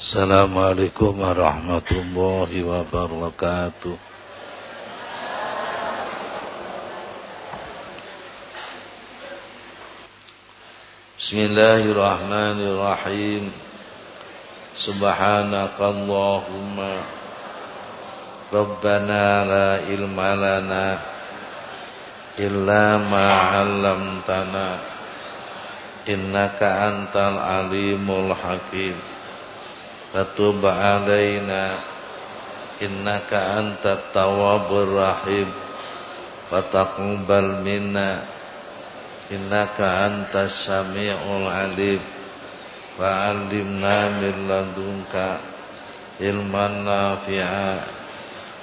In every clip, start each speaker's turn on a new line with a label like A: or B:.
A: Assalamualaikum warahmatullahi wabarakatuh. Bismillahirrahmanirrahim. Subhanakallahumma. Rabbana la ilma lana Illa ma'allamtana Innaka antal alimul hakim Fatub alaina innaka antat tawwabur rahim. Fataqbal minna innaka antas samiul alim. Fa'allimna min ladunka ilman nafi'a.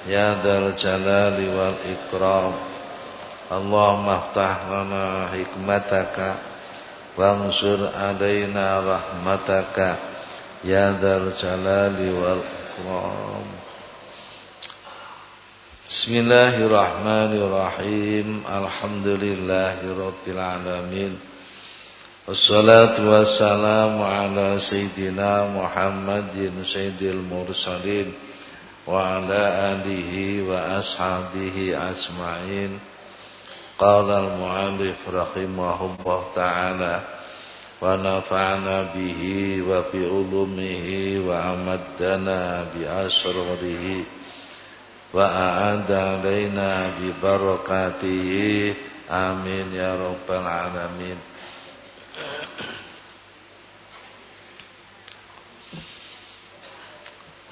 A: Ya dal jalali wal ikram. Allahumma aftah lana hikmataka يا ذا الجلال والإكرام. بسم الله الرحمن الرحيم. الحمد لله رب العالمين. والصلاة والسلام على سيدنا محمد سيد المرسلين وعلى آله وأصحابه أجمعين. قال المؤلف رحمه الله تعالى ونفعنا به وبعلومه وأمدنا بأسراره وأعاد علينا ببركاته آمين يا رب العالمين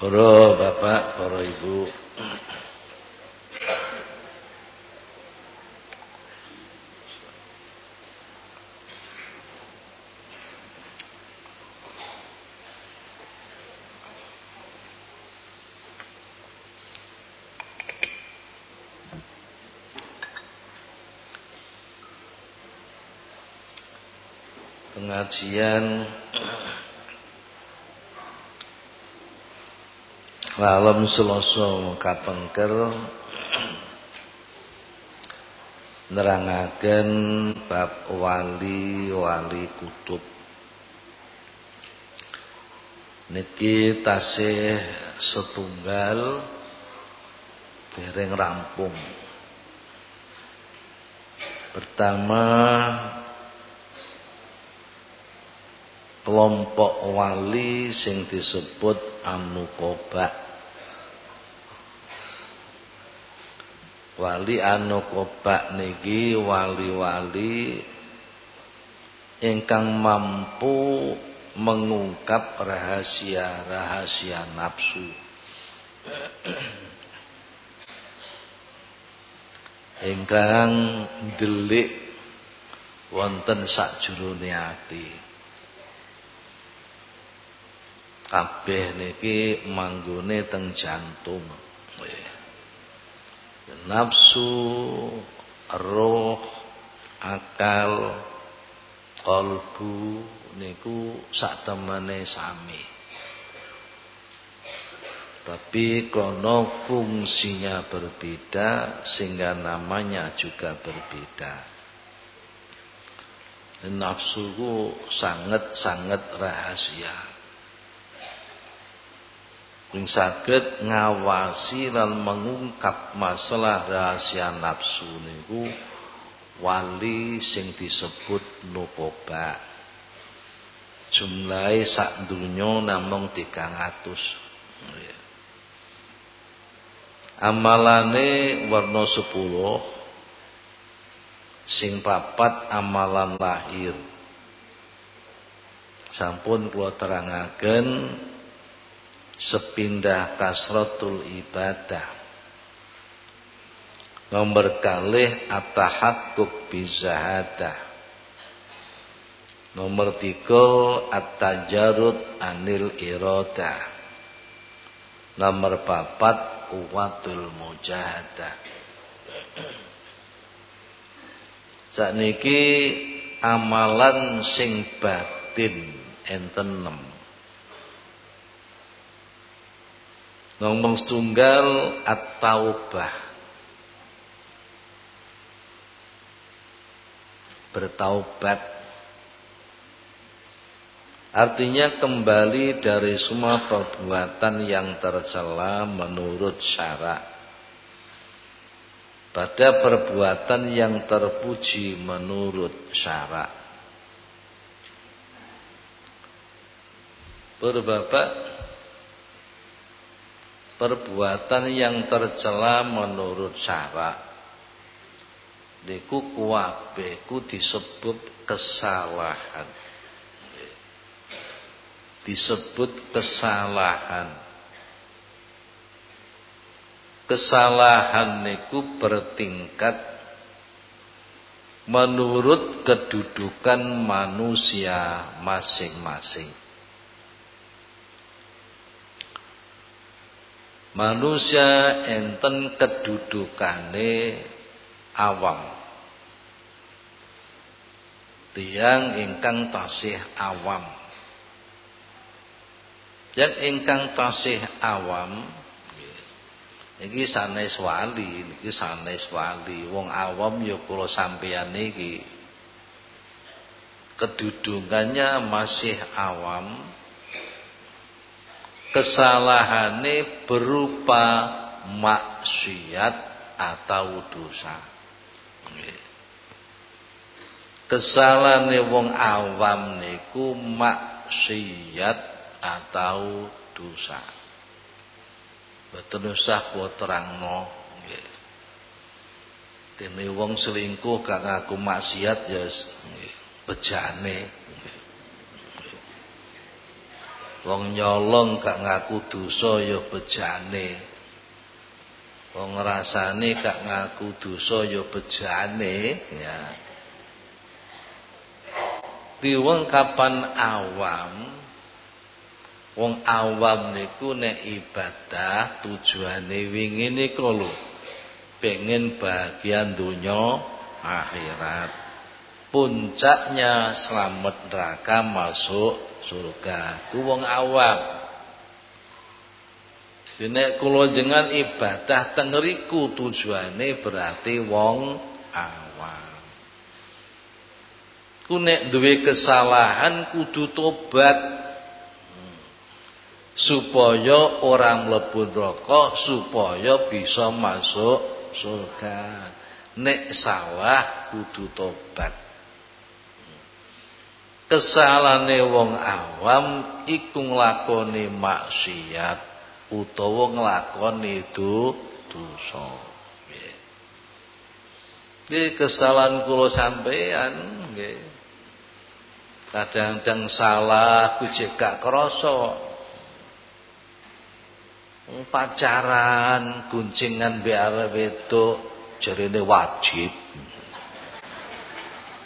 A: Para bapak, para ibu pengajian malam Selasa kapengker. Nerangaken bab wali-wali kutub. Niki tasih setunggal dereng rampung. Pertama kelompok wali sing disebut anukoba wali anukoba niki wali-wali ingkang mampu mengungkap rahasia-rahasia nafsu. Ingkang delik wonten sakjroning ati kabeh niki manggone teng jantung. Nafsu roh akal kalbu niku sak temene sami. Tapi krono fungsinya berbeda sehingga namanya juga berbeda. Nafsu sangat-sangat rahasia sing saged ngawasi lan mengungkap masalah rahasia nafsu niku wali sing disebut nukoba. Jumlahe sak donya namung 300 amalane warna 10 sing papat amalan lahir. Sampun kula terangaken sepindah kasratul ibadah. Nomor kalih at-tahaqquk bizahadah nomor tiga at-tajarud anil iradah nomor papat kuwatul mujahadah sakniki amalan sing batin enten 6 Ngomong setunggal at-taubah. Bertaubat. Artinya kembali dari semua perbuatan yang tercela menurut syarak. Pada perbuatan yang terpuji menurut syarak. Berbapak perbuatan yang tercela menurut syarak. Niku kuwabe ku disebut kesalahan disebut kesalahan. Kesalahan niku bertingkat menurut kedudukan manusia masing-masing. Manusia enten kedudukane awam. Tiang ingkang tasih awam. Yang ingkang tasih awam iki sanes wali niki sanes wali. Wong awam ya kula sampeyan niki. Kedudukannya masih awam kesalahane berupa maksiat atau dosa kesalahane wong awam niku maksiat atau dosa. Betul usah kula terangno nggih. Dene wong selingkuh gak ngaku maksiat ya bejane. Wong nyolong gak ngaku dosa ya bejane. Wong ngrasane gak ngaku dosa ya bejane ya. Di wong kapan awam Wong awam niku nek ibadah tujuane wingi niku lho pengen bagian dunia akhirat. Puncaknya selamat neraka masuk surga. Ku wong awam. Nek kula jenengan ibadah teng riku tujuane berarti wong awam. Ku nek duwe kesalahan kudu tobat supaya orang mlebu neraka supaya bisa masuk surga nek salah kudu tobat kesalahane wong awam iku nglakoni maksiat utawa nglakoni itu dosa. Nggih. Kesalahan kula sampean nggih. Kadang-kadang salah kujek gak krasa. Pacaran guncingan biar wedok jarine wajib.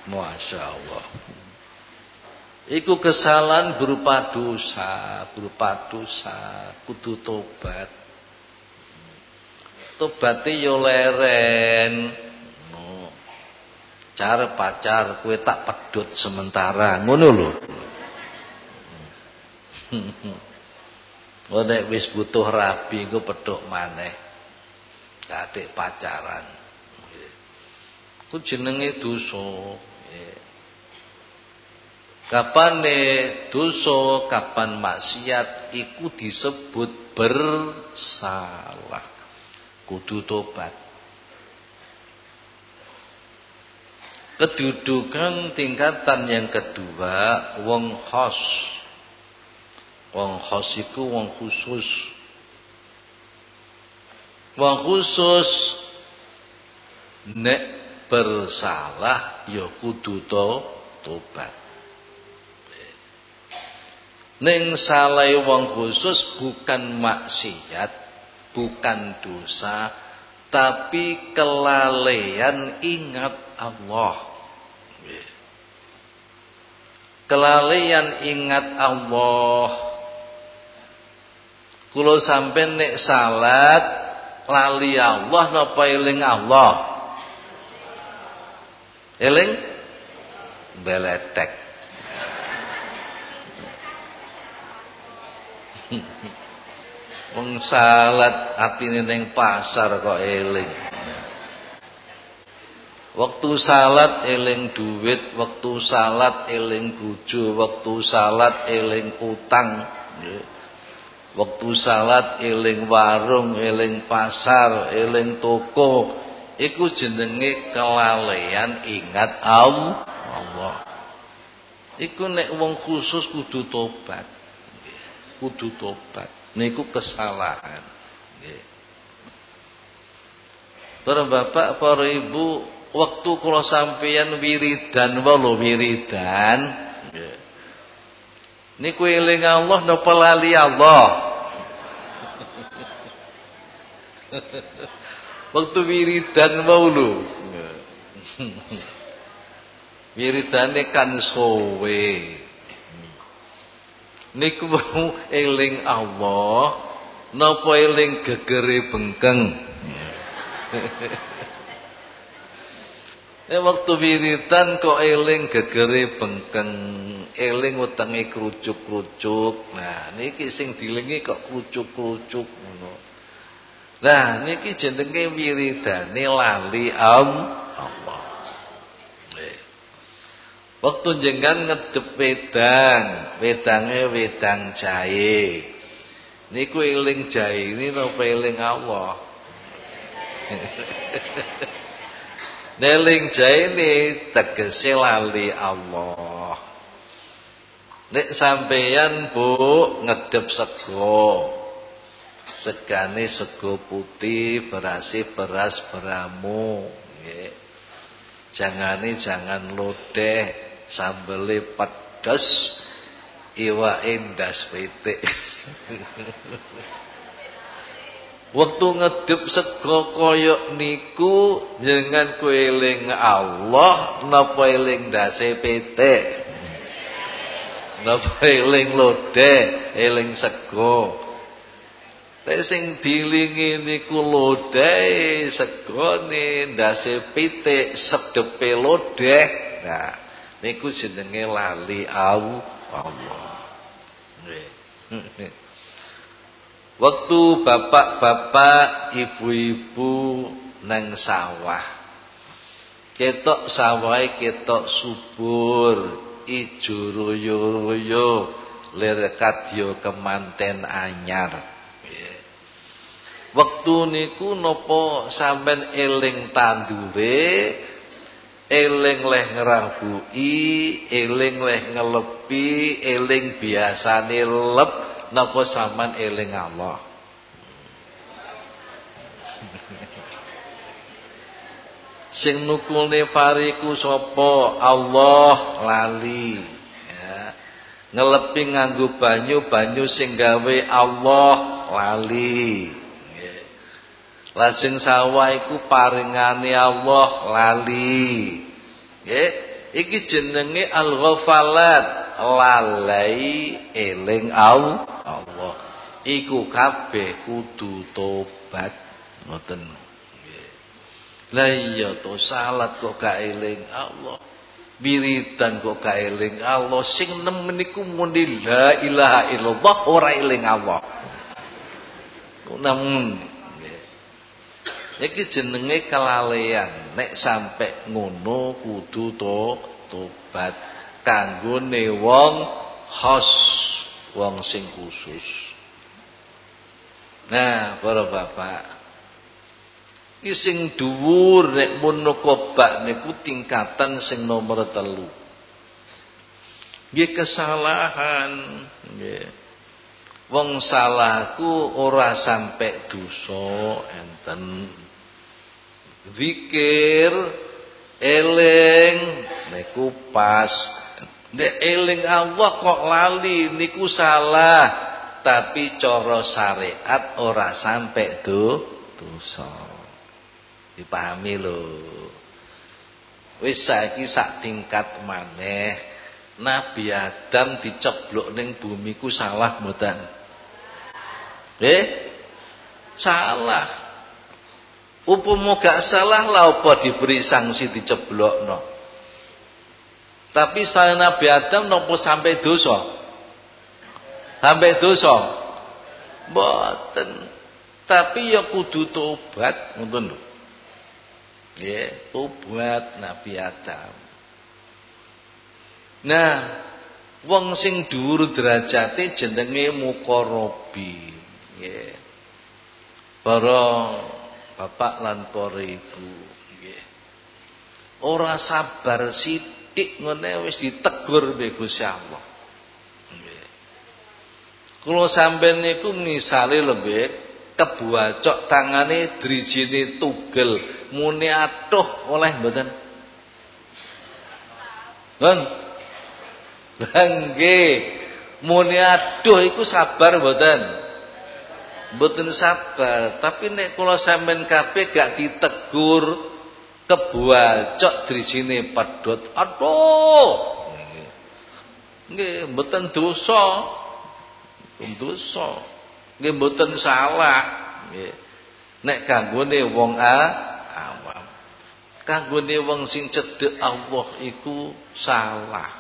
A: Masya Allah Iku kesalahan berupa dosa Berupa dosa Kudu tobat Tobatnya yo leren no. Cara pacar kue tak pedut sementara Ngono lho nek wis butuh rabi engko petuk maneh. Kadek pacaran. Ku jenenge dosa. Kapan dosa, kapan maksiat iku disebut bersalah. Kudu tobat. Kedudukan tingkatan yang kedua wong khos Wong khos iku wong khusus. Wong khusus nek bersalah ya kudu to tobat. Ning salai wong khusus bukan maksiat, bukan dosa, tapi kelalaian ingat Allah. Kelalaian ingat Allah Kulo sampai nek salat lali Allah napa eling Allah? Eling beletek. Wong salat atine ning pasar kok eling. Waktu salat eling duit, waktu salat eling bojo, waktu salat eling utang. Waktu salat eling warung, eling pasar, eling toko, iku jenenge kelalaian ingat Allah. Iku nek wong khusus kudu tobat. Kudu tobat. Niku kesalahan. Nggih. Para bapak, para ibu, waktu kula sampeyan wiridan wae wiridan niku eling Allah napa lali Allah waktu wiridan wae wiridane kan sowe niku eling Allah napa eling gegere bengkeng Eh waktu wiritan kok eling gegere bengkeng, eling wetenge krucuk-krucuk. Nah, niki sing dilingi kok krucuk-krucuk ngono. Nah, niki jenenge wiridane lali am Allah. Waktu jenengan ngedep wedang, wedange wedang jahe. Niku eling jahe ini napa eling Allah? Neling jaini tegese lali Allah. Nek sampeyan Bu ngedep sego. Segane sego putih, berasi beras beramu, nggih. Jangane jangan lodeh, sambele pedes, iwake ndas pitik. Waktu ngedep sego koyok niku jangan kueling Allah napa eling dase pitik. Napa eling lode, eling sego. Nek sing dilingi niku lode, segone ndase pitik, sedepe lode. Nah, niku jenenge lali Allah. Nggih. Waktu bapak-bapak, ibu-ibu neng sawah. Ketok sawah ketok subur, ijo royo-royo, lir kadya kemanten anyar. Waktu niku nopo sampean eling tandure, eling leh ngrabui, eling leh ngelepi, eling biasane lep napa sampean eling Allah? Sing nukulne pariku sapa? Allah lali. Ya. Ngelepi nganggo banyu banyu sing gawe Allah lali Lajeng sawah iku paringane Allah lali. Nggih, iki jenenge al-ghafalat lalai eling Allah. Iku kabeh kudu tobat ngoten. Lah iya to salat kok gak eling Allah. Wiridan kok gak eling Allah. Sing nemen niku muni la ilaha illallah ora eling Allah. Namun Iki jenenge kelalaian. Nek sampai ngono kudu to tobat kanggone wong khos wong sing khusus. Nah para bapak. Iki sing dhuwur nek mun kobak niku tingkatan sing nomor telu. Nggih kesalahan. Nggih. Wong salahku ora sampai dosa enten zikir eling niku pas Nek eling Allah kok lali niku salah. Tapi cara syariat ora sampai do dosa. Dipahami lho. Wis saiki sak tingkat maneh. Nabi Adam diceblok ning bumi ku salah mboten? Eh? Salah. Upama gak salah lah apa diberi sanksi diceblokno. Tapi setelah Nabi Adam nopo sampai dosa? Sampai dosa? Mboten. Tapi ya kudu tobat, ngoten lho. Ya, tobat Nabi Adam. Nah, wong sing dhuwur derajate jenenge muqarrabin. Ya. Para bapak lan para ibu, nggih. Ora sabar sithik ngene wis ditegur mbek Gusti Allah. Nggih. Kula sampeyan niku misale lebih kebuacok tangane drijine tugel muni atuh oleh mboten Kan nggih muni aduh iku sabar mboten mboten sabar tapi nek kula sampean kabeh gak ditegur kebuacok drijine pedhot. Aduh! Nggih mboten dosa. Dosa. Nggih mboten salah. Nggih. Nek kanggone wong awam. Kanggone wong sing cedhek Allah iku salah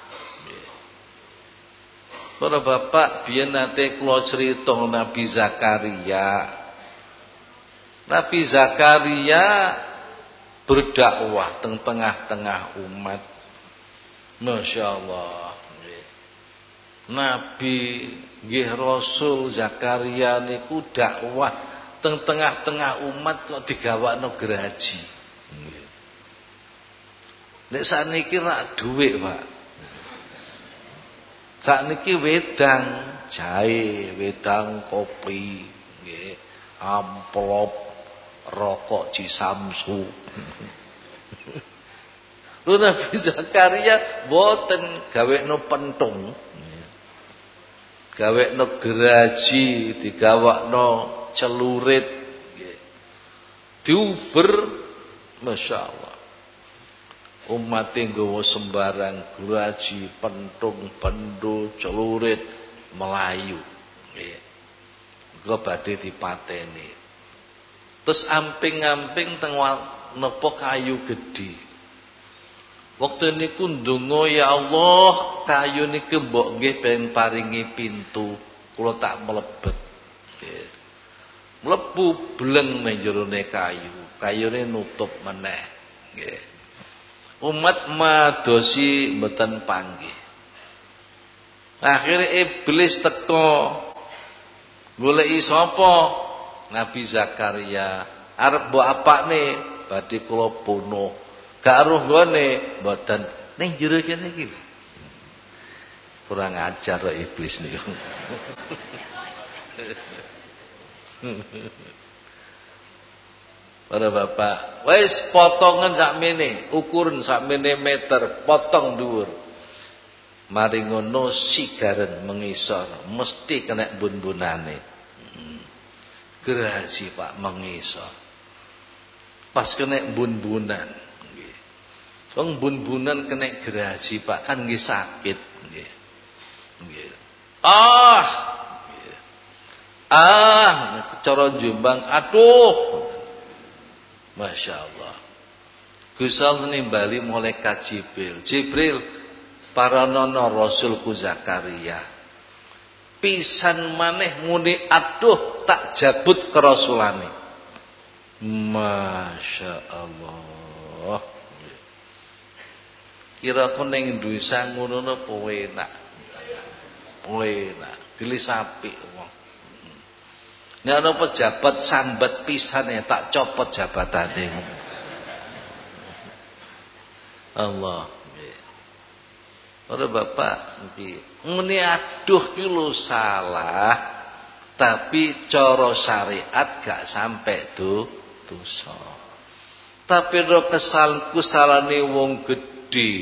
A: Para bapak biyen nate kula crita Nabi Zakaria. Nabi Zakaria berdakwah teng tengah-tengah umat. Masya Allah. Nabi nggih Rasul Zakaria niku dakwah teng tengah-tengah umat kok digawakno geraji. Nek sakniki rak dhuwit, Pak. Sakniki wedang jahe, wedang kopi, amplop, rokok Cisamsu. Lu Nabi Zakaria boten gawekno pentung. Gawekno geraji digawakno celurit diuber Masya Allah umat nggawa sembarang geraji pentung pendo celurit melayu nggih engko badhe dipateni terus amping-amping teng napa kayu gedhi Waktu niku ndonga ya Allah, kayu niki mbok nggih ben paringi pintu, kula tak mlebet. Nggih. Mlebu bleng nang jerone kayu, kayune nutup meneh. Nggih. Umat madosi mboten panggih. Akhirnya iblis teko goleki sapa? Nabi Zakaria. Arep mbok apakne? Badhe kula bunuh. Gak roh gone mboten ning jero kene iki. Kurang ajar iblis niku. Para bapak, wis potongan sakmene, ukuran sakmene meter, potong dhuwur. Mari ngono sigaren mengisor, mesti kena bun-bunane. Hmm. Gerasi Pak mengisor. Pas kena bun-bunan. Wong bun-bunan kena gerasi Pak kan nggih sakit nggih. Nggih. Ah. Nggih. Ah, cara Jombang aduh. Masya Allah. Gusal nimbali malaikat Jibril. Jibril para nono Rasulku Zakaria. Pisan maneh muni aduh tak jabut kerasulane. Masya Allah. Kira ku ning Indonesia ngono apa enak. Enak, sapi wong. Nek ana pejabat sambat pisane tak copot jabatane. Allah. Ora bapak nggih. Ngene aduh ki salah, tapi cara syariat gak sampai do dosa. Tapi ro kesal kusalane wong gedhe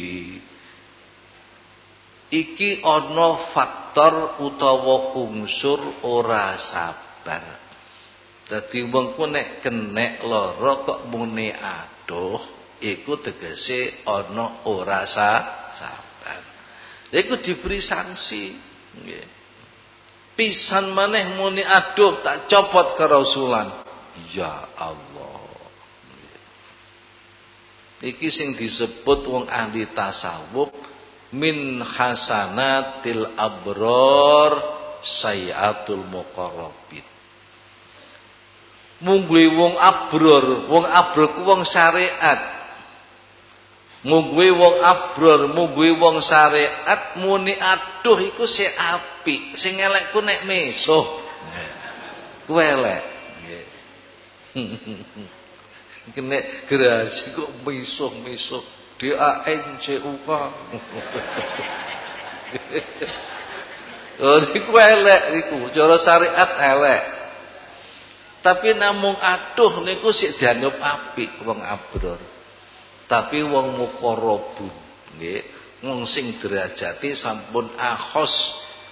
A: iki ana faktor utawa unsur ora sabar dadi wong ku nek kenek lara kok muni aduh iku tegese ana ora sabar. Iku diberi sanksi. Nggih. Pisan maneh muni aduh tak copot kerasulan ya Allah. Iki sing disebut wong ahli tasawuf min hasanatil abror sayatul muqarrabin. Mungguhi wong abror, wong abror ku wong syariat. Mungguhi wong abror, mungguhi wong syariat muni aduh iku si api, sing elek ku nek mesuh. Ku elek. Kene gerasi kok mesuh-mesuh. D A N C U K. Oh niku elek niku, cara syariat elek. Tapi namung aduh niku sik dianggap apik wong abror. Tapi wong muqarrabun nggih, wong sing derajate sampun akhos.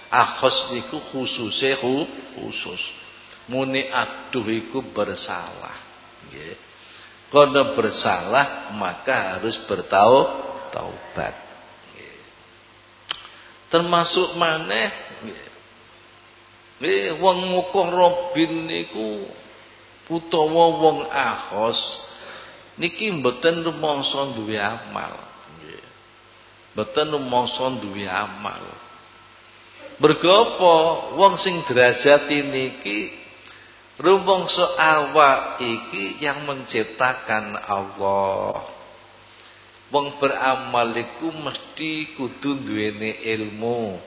A: Akhos niku khususe khusus. Muni aduh iku bersalah. Nggih. Karena bersalah maka harus bertaubat. Termasuk maneh nggih wong muqarrabin niku utawa wong ahos niki mboten rumangsa duwe amal. Nggih. Mboten rumangsa duwe amal. Mergo apa? Wong sing derajat niki rumangsa awak iki yang menciptakan Allah. Wong beramal iku mesti kudu duwene ilmu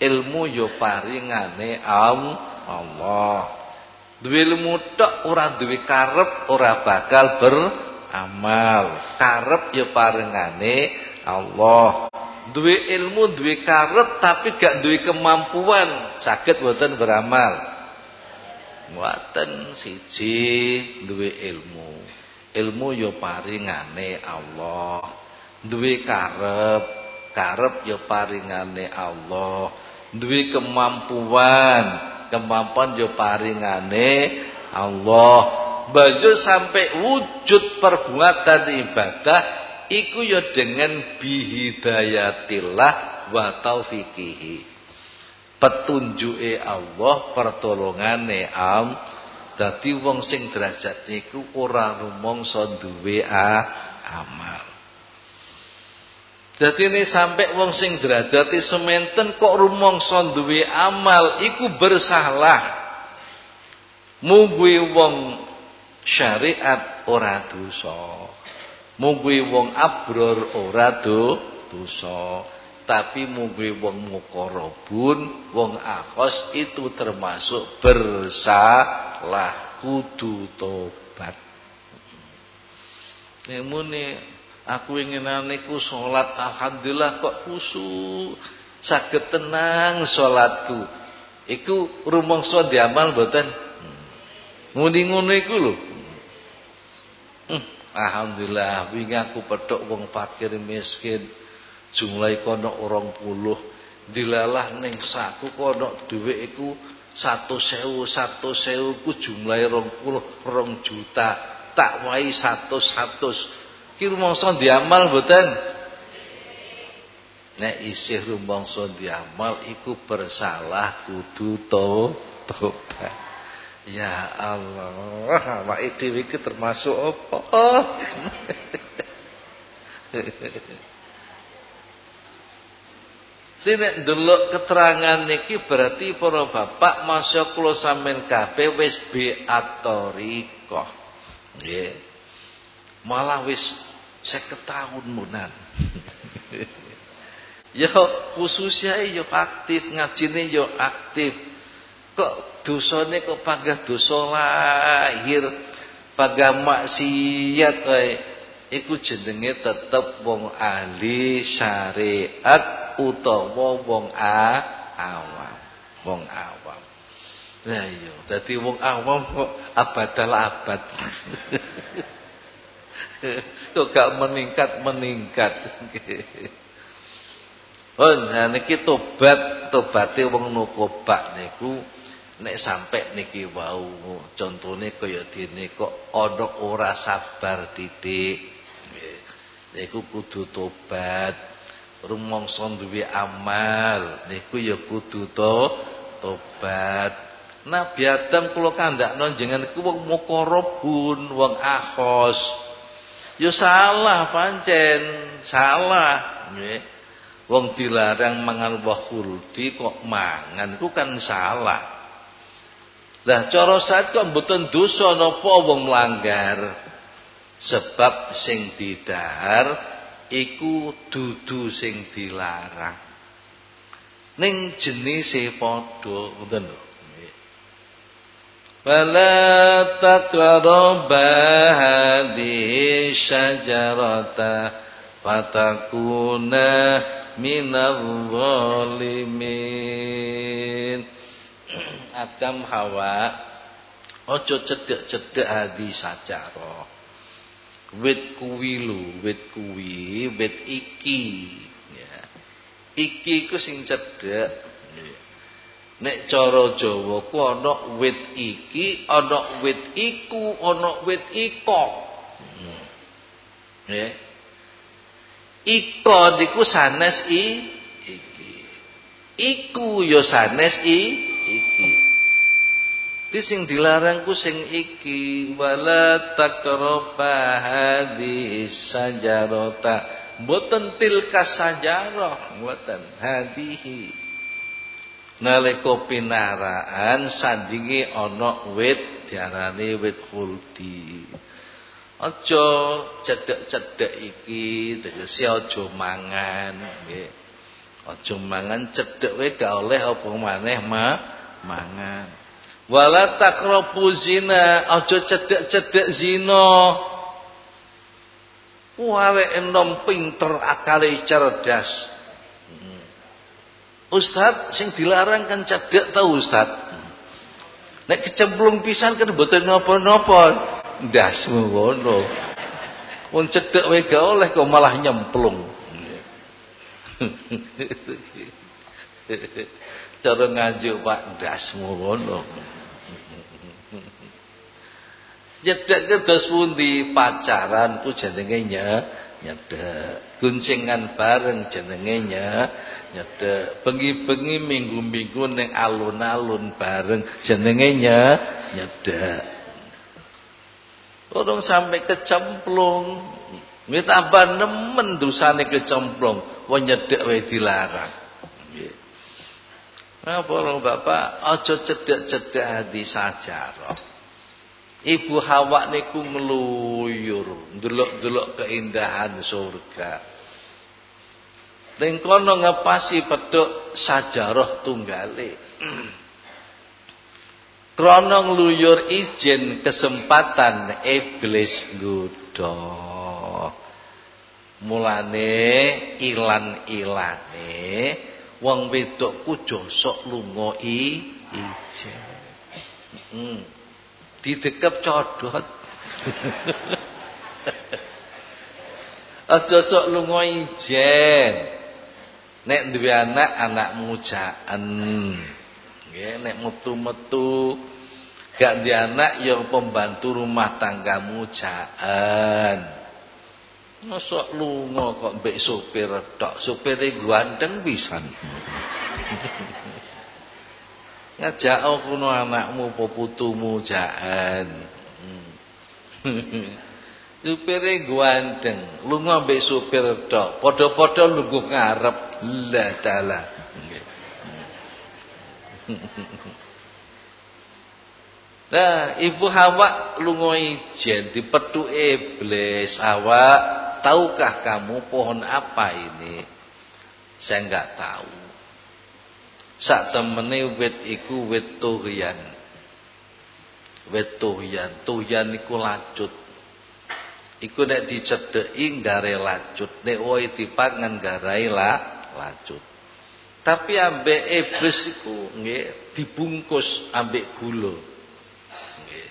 A: ilmu yo paringane Allah Duwe ilmu tok ora duwe karep ora bakal beramal. Karep ya parengane Allah. Duwe ilmu, duwe karep tapi gak duwe kemampuan, saged mboten beramal. Mboten siji duwe ilmu. Ilmu ya paringane Allah. Duwe karep, karep ya paringane Allah. Duwe kemampuan, kemampuan yo paringane Allah. Banjur sampai wujud perbuatan ibadah iku yo dengan bihidayatillah wa taufiqihi. Petunjuke Allah pertolongane am. Dadi wong sing derajat niku ora rumangsa duwe amal jadi ini sampai wong sing derajati sementen kok rumangsa duwe amal iku bersalah. Mungguhi wong syariat ora dosa. Mungguhi wong abror ora do dosa. Tapi mungguhi wong mukorobun, wong akhos itu termasuk bersalah kudu tobat. Nemune Aku ingin niku salat alhamdulillah kok khusyuk. Saged tenang salatku. Iku diamal? Hmm. Muni ngono iku lho. Hmm. Alhamdulillah wingi aku petuk wong miskin. Jumlahe kono 20. Dilalah ning saku kono dhuwit iku 100.000 100.000 ku jumlahe 20 2 juta. Tak wae 100 100 Ki rumangsa diamal mboten? Nek isih rumangsa diamal iku bersalah kudu to tobat. Ya Allah, awake dhewe iki termasuk apa? Nek delok keterangan niki berarti para bapak masya kula sampean kabeh wis biatorikoh. Nggih. Malah wis seket tahun munan. ya khususnya yo aktif ngajine yo aktif. Kok dosane kok panggah dosa lahir, panggah maksiat kae iku jenenge tetep wong ahli syariat utawa wong awam. Wong awam. Lah iya, dadi wong awam kok abadal abad. Kok gak meningkat-meningkat. Oh, nah niki tobat, tobate wong nukobak niku nek sampai niki wau contone kaya dene kok ana ora sabar titik. Niku kudu tobat. Rumangsa duwe amal niku ya kudu to tobat. Nabi Adam kula kandhakno jenengan iku wong mukarrabun, wong akhos. Ya salah pancen, salah nggih. Wong dilarang mangan buah khuldi kok mangan iku kan salah. Lah cara saat kok mboten dosa napa wong melanggar? Sebab sing didahar iku dudu sing dilarang. Ning jenise padha, ngoten lho. Fala taqrabu hadhihi syajarata fatakuna minadh zalimin. Adam Hawa ojo cedek-cedek hadi sajarah. Wit kuwi lho, wit kuwi, wit iki. Ya. Iki ku sing cedek Nek cara Jawa ku ana wit iki, ana wit iku, ana wit iko. Hmm. Ya. Iko niku sanes i iki. Iku ya sanes i iki. Di sing dilarang ku sing iki wala takraba hadhihi sajarata. Mboten tilka sajarah, mboten hadhihi nalika pinaraan sandinge ana wit diarani wit khuldi aja cedhek-cedhek iki tegese aja mangan nggih. Aja mangan cedhek wae gak oleh apa maneh ma? Mangan. Wala taqrabu zina aja cedhek-cedhek zina. Wale enom pinter akale cerdas Ustad sing dilarang kan cedek tau Ustad. Nek kecemplung pisan kan mboten napa-napa. Ndasmu ngono. Wong cedek wae gak oleh kok malah nyemplung. Cara ngajuk Pak ndasmu ngono. Cedek ke dos pundi pacaran ku jenenge nyedek. Guncingan bareng jenenge nyedek. Bengi-bengi minggu-minggu ning alun-alun bareng jenenge nyedek. Orang sampai kecemplung. Nggih tambah nemen dosane kecemplung. Wong nyedek wae dilarang. Nggih. Nah, para bapak, aja cedek-cedek hati sajarah. Ibu Hawa niku ngluyur, ndelok-ndelok keindahan surga. Ning kono ngepasi peduk sajarah tunggale. Krana ngluyur izin kesempatan iblis nggodha. Mulane ilan-ilane wong wedok ku josok lunga ijen. Didekep codot. Aja sok lunga ijen. Nek duwe anak anak mujaan. Nggih nek metu-metu. Gak di anak yang pembantu rumah tangga mujaan. Mosok lunga kok mbek sopir tok, sopire ganteng pisan. Ngajak kuno anakmu apa putumu jaan hmm. supire ganteng lunga mbek supir tok padha-padha lungguh ngarep la taala Nah, Ibu Hawa lunga ijen dipethuke iblis. Hawa, tahukah kamu pohon apa ini? Saya enggak tahu. Sak temene wit iku wit tuhyan. Wit tuhyan, tuhyan iku lacut. Iku nek dicedheki gare lacut, nek wae dipangan garai la lacut. Tapi ambek iblis iku nggih dibungkus ambek gula. Nggih.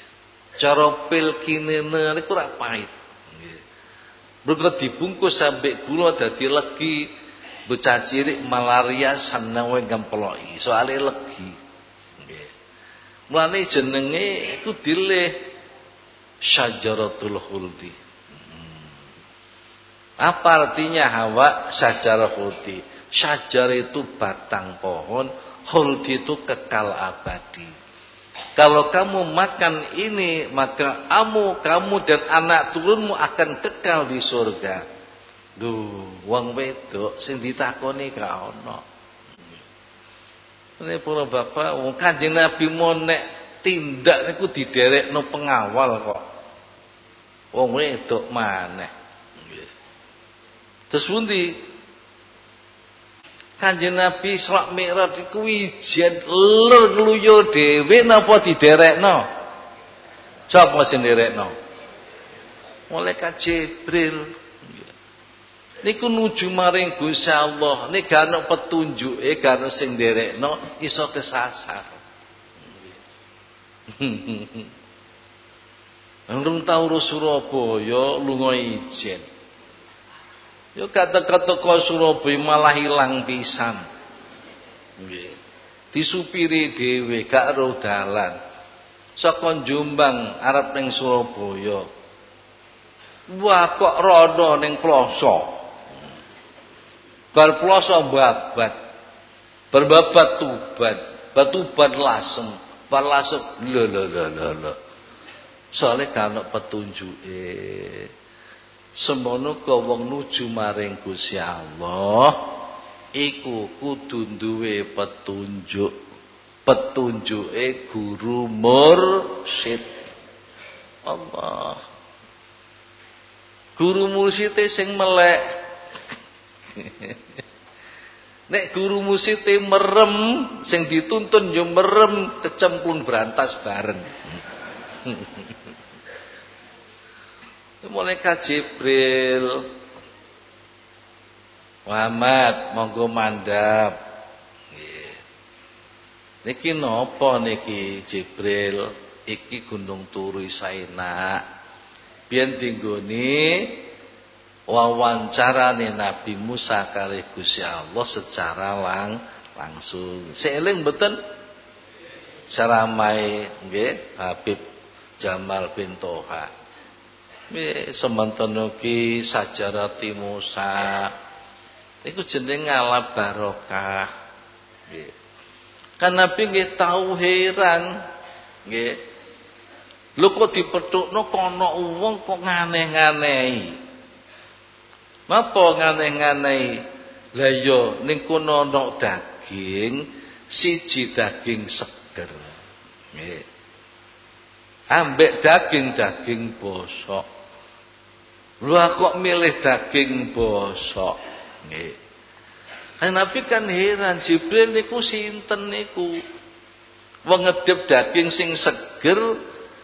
A: Cara pil kinene niku ora pahit. Nggih. Dibungkus ambek gula dadi legi bocah cilik malaria seneng wae ngemploki soalé legi. Mulane jenenge iku dilih syajaratul khuldi. Hmm. apa artinya hawa? Syajarah khuldi. Syajar itu batang pohon khuldi itu kekal abadi. Kalau kamu makan ini maka kamu kamu dan anak turunmu akan kekal di surga Duh, wong wedok sing ditakoni gak ana. Ini para bapak, wong Kanjeng Nabi monek tindak niku diderekno pengawal kok. Wong wedok maneh. Terus pundi? Kanjeng Nabi Isra Mi'raj iku ijen ler ngluyo dhewe napa diderekno? Sapa sing derekno? Malaikat Jibril. Niku nuju maring Gusti Allah, nek gak ana petunjuke, gak ana sing derekno iso kesasar. Ngrung tau Surabaya lunga ijen. Yo kata-kata Surabaya malah hilang pisan. Nggih. Disupiri dhewe gak ro dalan. Saka Jombang arep ning Surabaya. Wah kok rono ning ploso. Bar ploso babat. Berbabat tubat. Batuban lasem. Bar lasem lho lho lho lho. Soale kan petunjuke. Semono wong nuju maring Gusti Allah iku kudu duwe petunjuk. Petunjuke guru mursyid. Allah. Guru mursyid sing melek. Nek guru musite merem, sing dituntun yo merem, kecemplung berantas bareng. Malaikat Jibril. Muhammad monggo mandap Niki napa niki Jibril? Iki gunung turu Saina biyen dinggoni wawancarane Nabi Musa kali Gusti Allah secara lang langsung. Seeling mboten? Saramai nggih Habib Jamal bin Toha. Semanten ugi sajarati Musa. Iku jeneng ngalap barokah. Kan Nabi nggih tau heran. Nggih. Lho kok dipethukno kono wong kok nganeh-nganehi napa nganeh-nganehi lah iya ning kono ana daging siji daging seger nggih ambek daging-daging bosok Lu kok milih daging bosok? Nggih. Kan Nabi kan heran Jibril niku sinten niku? Wong ngedep daging sing seger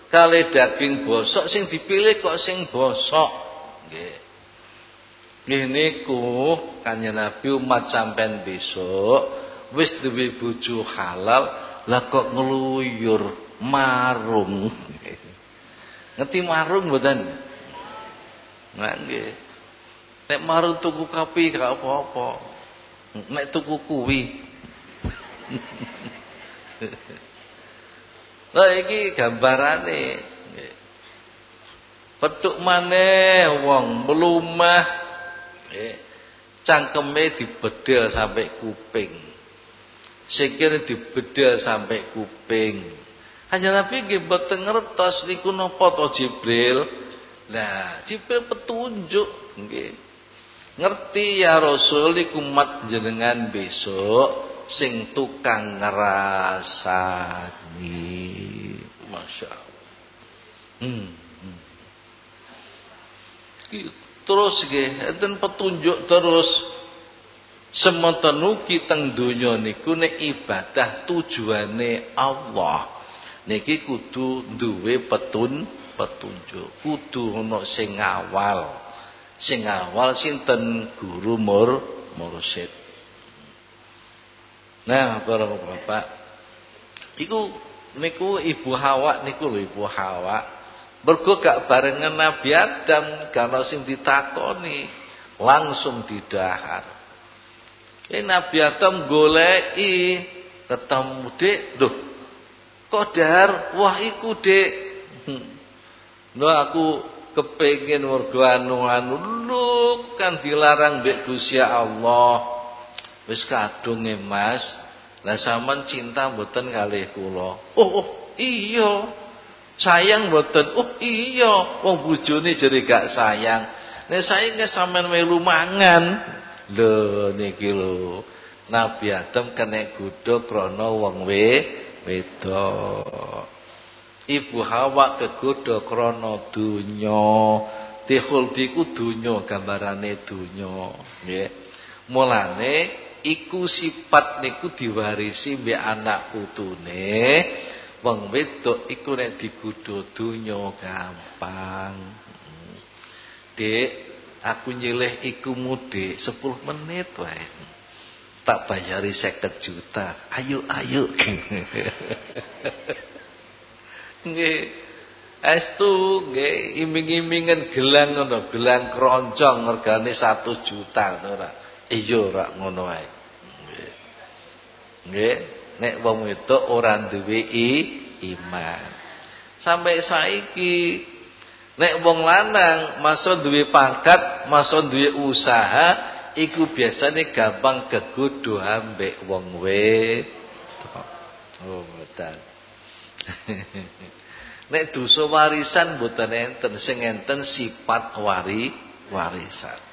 A: kali daging bosok sing dipilih kok sing bosok. Nggih. Nggih niku kanjeng Nabi umat sampean besok wis duwe bojo halal lah kok ngeluyur marung. Ngerti marung mboten? Nggih. Nek marung tuku kopi gak apa-apa. Nek tuku kuwi. Lah iki gambarane. Petuk maneh wong melumah. Nggih. Cangkeme dibedel sampai kuping. Sikile dibedel sampai kuping. Hanya Nabi nggih boten ngertos niku napa to Jibril. Nah, Jibril petunjuk nggih. Ngerti ya Rasul iku mat jenengan besok sing tukang ngrasani. Masya Allah. Hmm. hmm. Terus nggih, enten petunjuk terus semonten ugi teng donya niku nek ibadah tujuane Allah. Niki kudu duwe petun petunjuk. Kudu ana sing ngawal. Sing ngawal sinten guru mur mursyid. Nah, para bapak, iku niku Ibu Hawa niku lho Ibu Hawa. Mergo gak barengan Nabi Adam karena sing ditakoni langsung didahar. Ini Nabi Adam goleki ketemu dek, duh kok dahar, wah iku dek. Hmm. No aku kepengin warga anu-anu kan dilarang mbek Gusti Allah. Wis kadung Mas. Lah sampean cinta mboten kalih kula. Oh, oh iya. Sayang mboten. Oh iya, wong bojone jere gak sayang. Nek sayang nek sampean melu mangan. Lho niki lho. Nabi Adam kena godho krana wong we wedok. Ibu Hawa kegoda krana donya. Tikhuldi ku donya gambarane nggih. Mulane iku sifat niku diwarisi mbek anak putune. Wong wedok iku nek digodha donya gampang. Dik, aku nyilih iku mudik 10 menit wae. Tak bayari 50 juta. Ayo ayo. Nggih. Estu nggih iming-imingan gelang ngono, gelang keroncong regane 1 juta ngono ora. Iya ora ngono wae. Nggih. Nggih, nek wong wedok ora duwe iman. Sampai saiki nek wong lanang masuk duwe pangkat, masuk duwe usaha, iku biasane gampang kegodho ambek wong wedok. Oh, betul. nek dosa warisan mboten enten sing enten sifat wari warisan.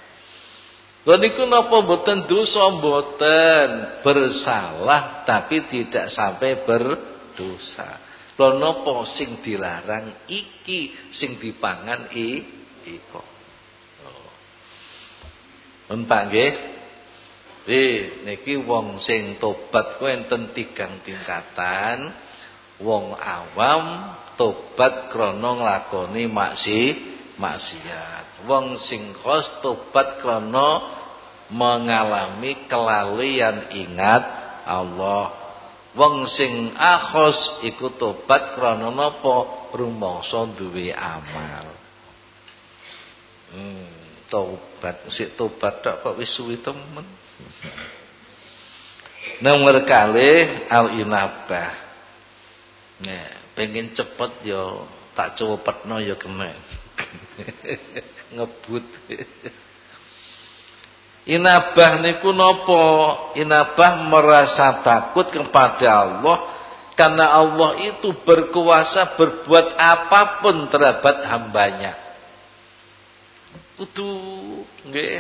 A: Lha niku napa mboten dosa mboten bersalah tapi tidak sampai berdosa. Lha napa sing dilarang iki sing dipangan i iko. Oh. Pak nggih. Eh niki wong sing tobat kuwi enten tigang tingkatan. Wong awam tobat krana nglakoni maksi maksiat. Wong sing khos tobat krana mengalami kelalian ingat Allah. Wong sing akhos iku tobat krana napa? Rumangsa duwe amal. Hmm, tobat, sik tobat tok kok wis suwi temen. Nomor kali al-inabah. Nah, pengen cepet yo tak cepetno yo kena. Ngebut. Inabah niku nopo? Inabah merasa takut kepada Allah karena Allah itu berkuasa berbuat apa pun terhadap hambanya. Kudu nggih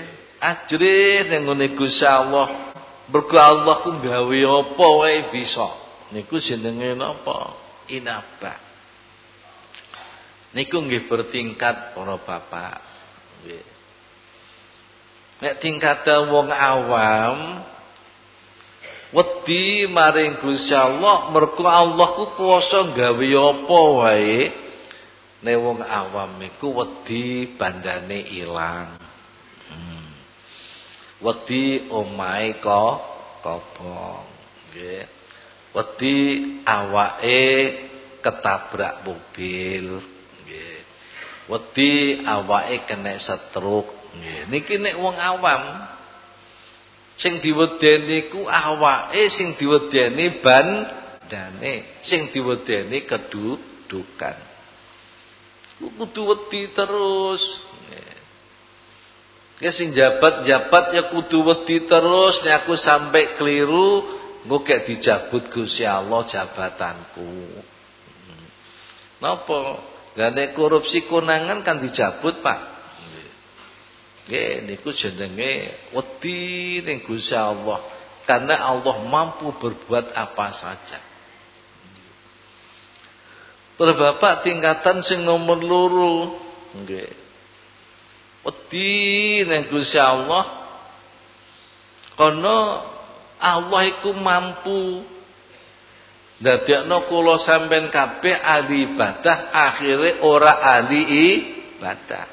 A: ajre ning ngene Gusti Allah. Mergo Allah ku gawe apa wae bisa. Niku jenenge napa? Inabah. Niku nggih bertingkat para bapak. Nggih. Nek tingkatan wong awam wedi maring Gusti Allah mergo Allah ku kuwasa gawe apa wae nek wong awam iku wedi bandane ilang hmm. wedi omahe kok kobong nggih wedi awake ketabrak mobil wedi awake kena stroke Nggih, niki nek wong awam sing diwedeni ku awake sing diwedeni bandane, sing diwedeni kedudukan. Kudu wedi terus. Ya sing jabat-jabat ya kudu wedi terus nek aku sampai keliru engko dijabut Gusti Allah jabatanku. Hmm. Napa? Lah nek korupsi konangan kan dijabut, Pak. Nggih niku jenenge wedi ning Gusti Allah karena Allah mampu berbuat apa saja. Terus Bapak tingkatan sing nomor loro nggih. Wedi ning Gusti Allah karena Allah iku mampu dadekno kula sampean kabeh ahli ibadah akhire ora ahli ibadah.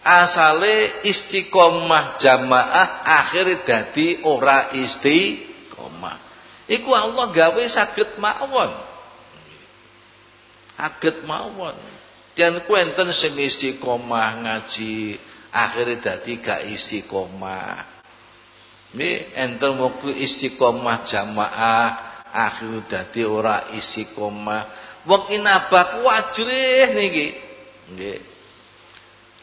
A: Asale istiqomah jamaah akhir dadi ora istiqomah. Iku Allah gawe saged mawon. Saged mawon. Dan ku enten sing istiqomah ngaji akhir dadi gak istiqomah ini enten moku istiqomah jamaah akhir dadi ora istiqomah wong inabah ku ajrih niki nggih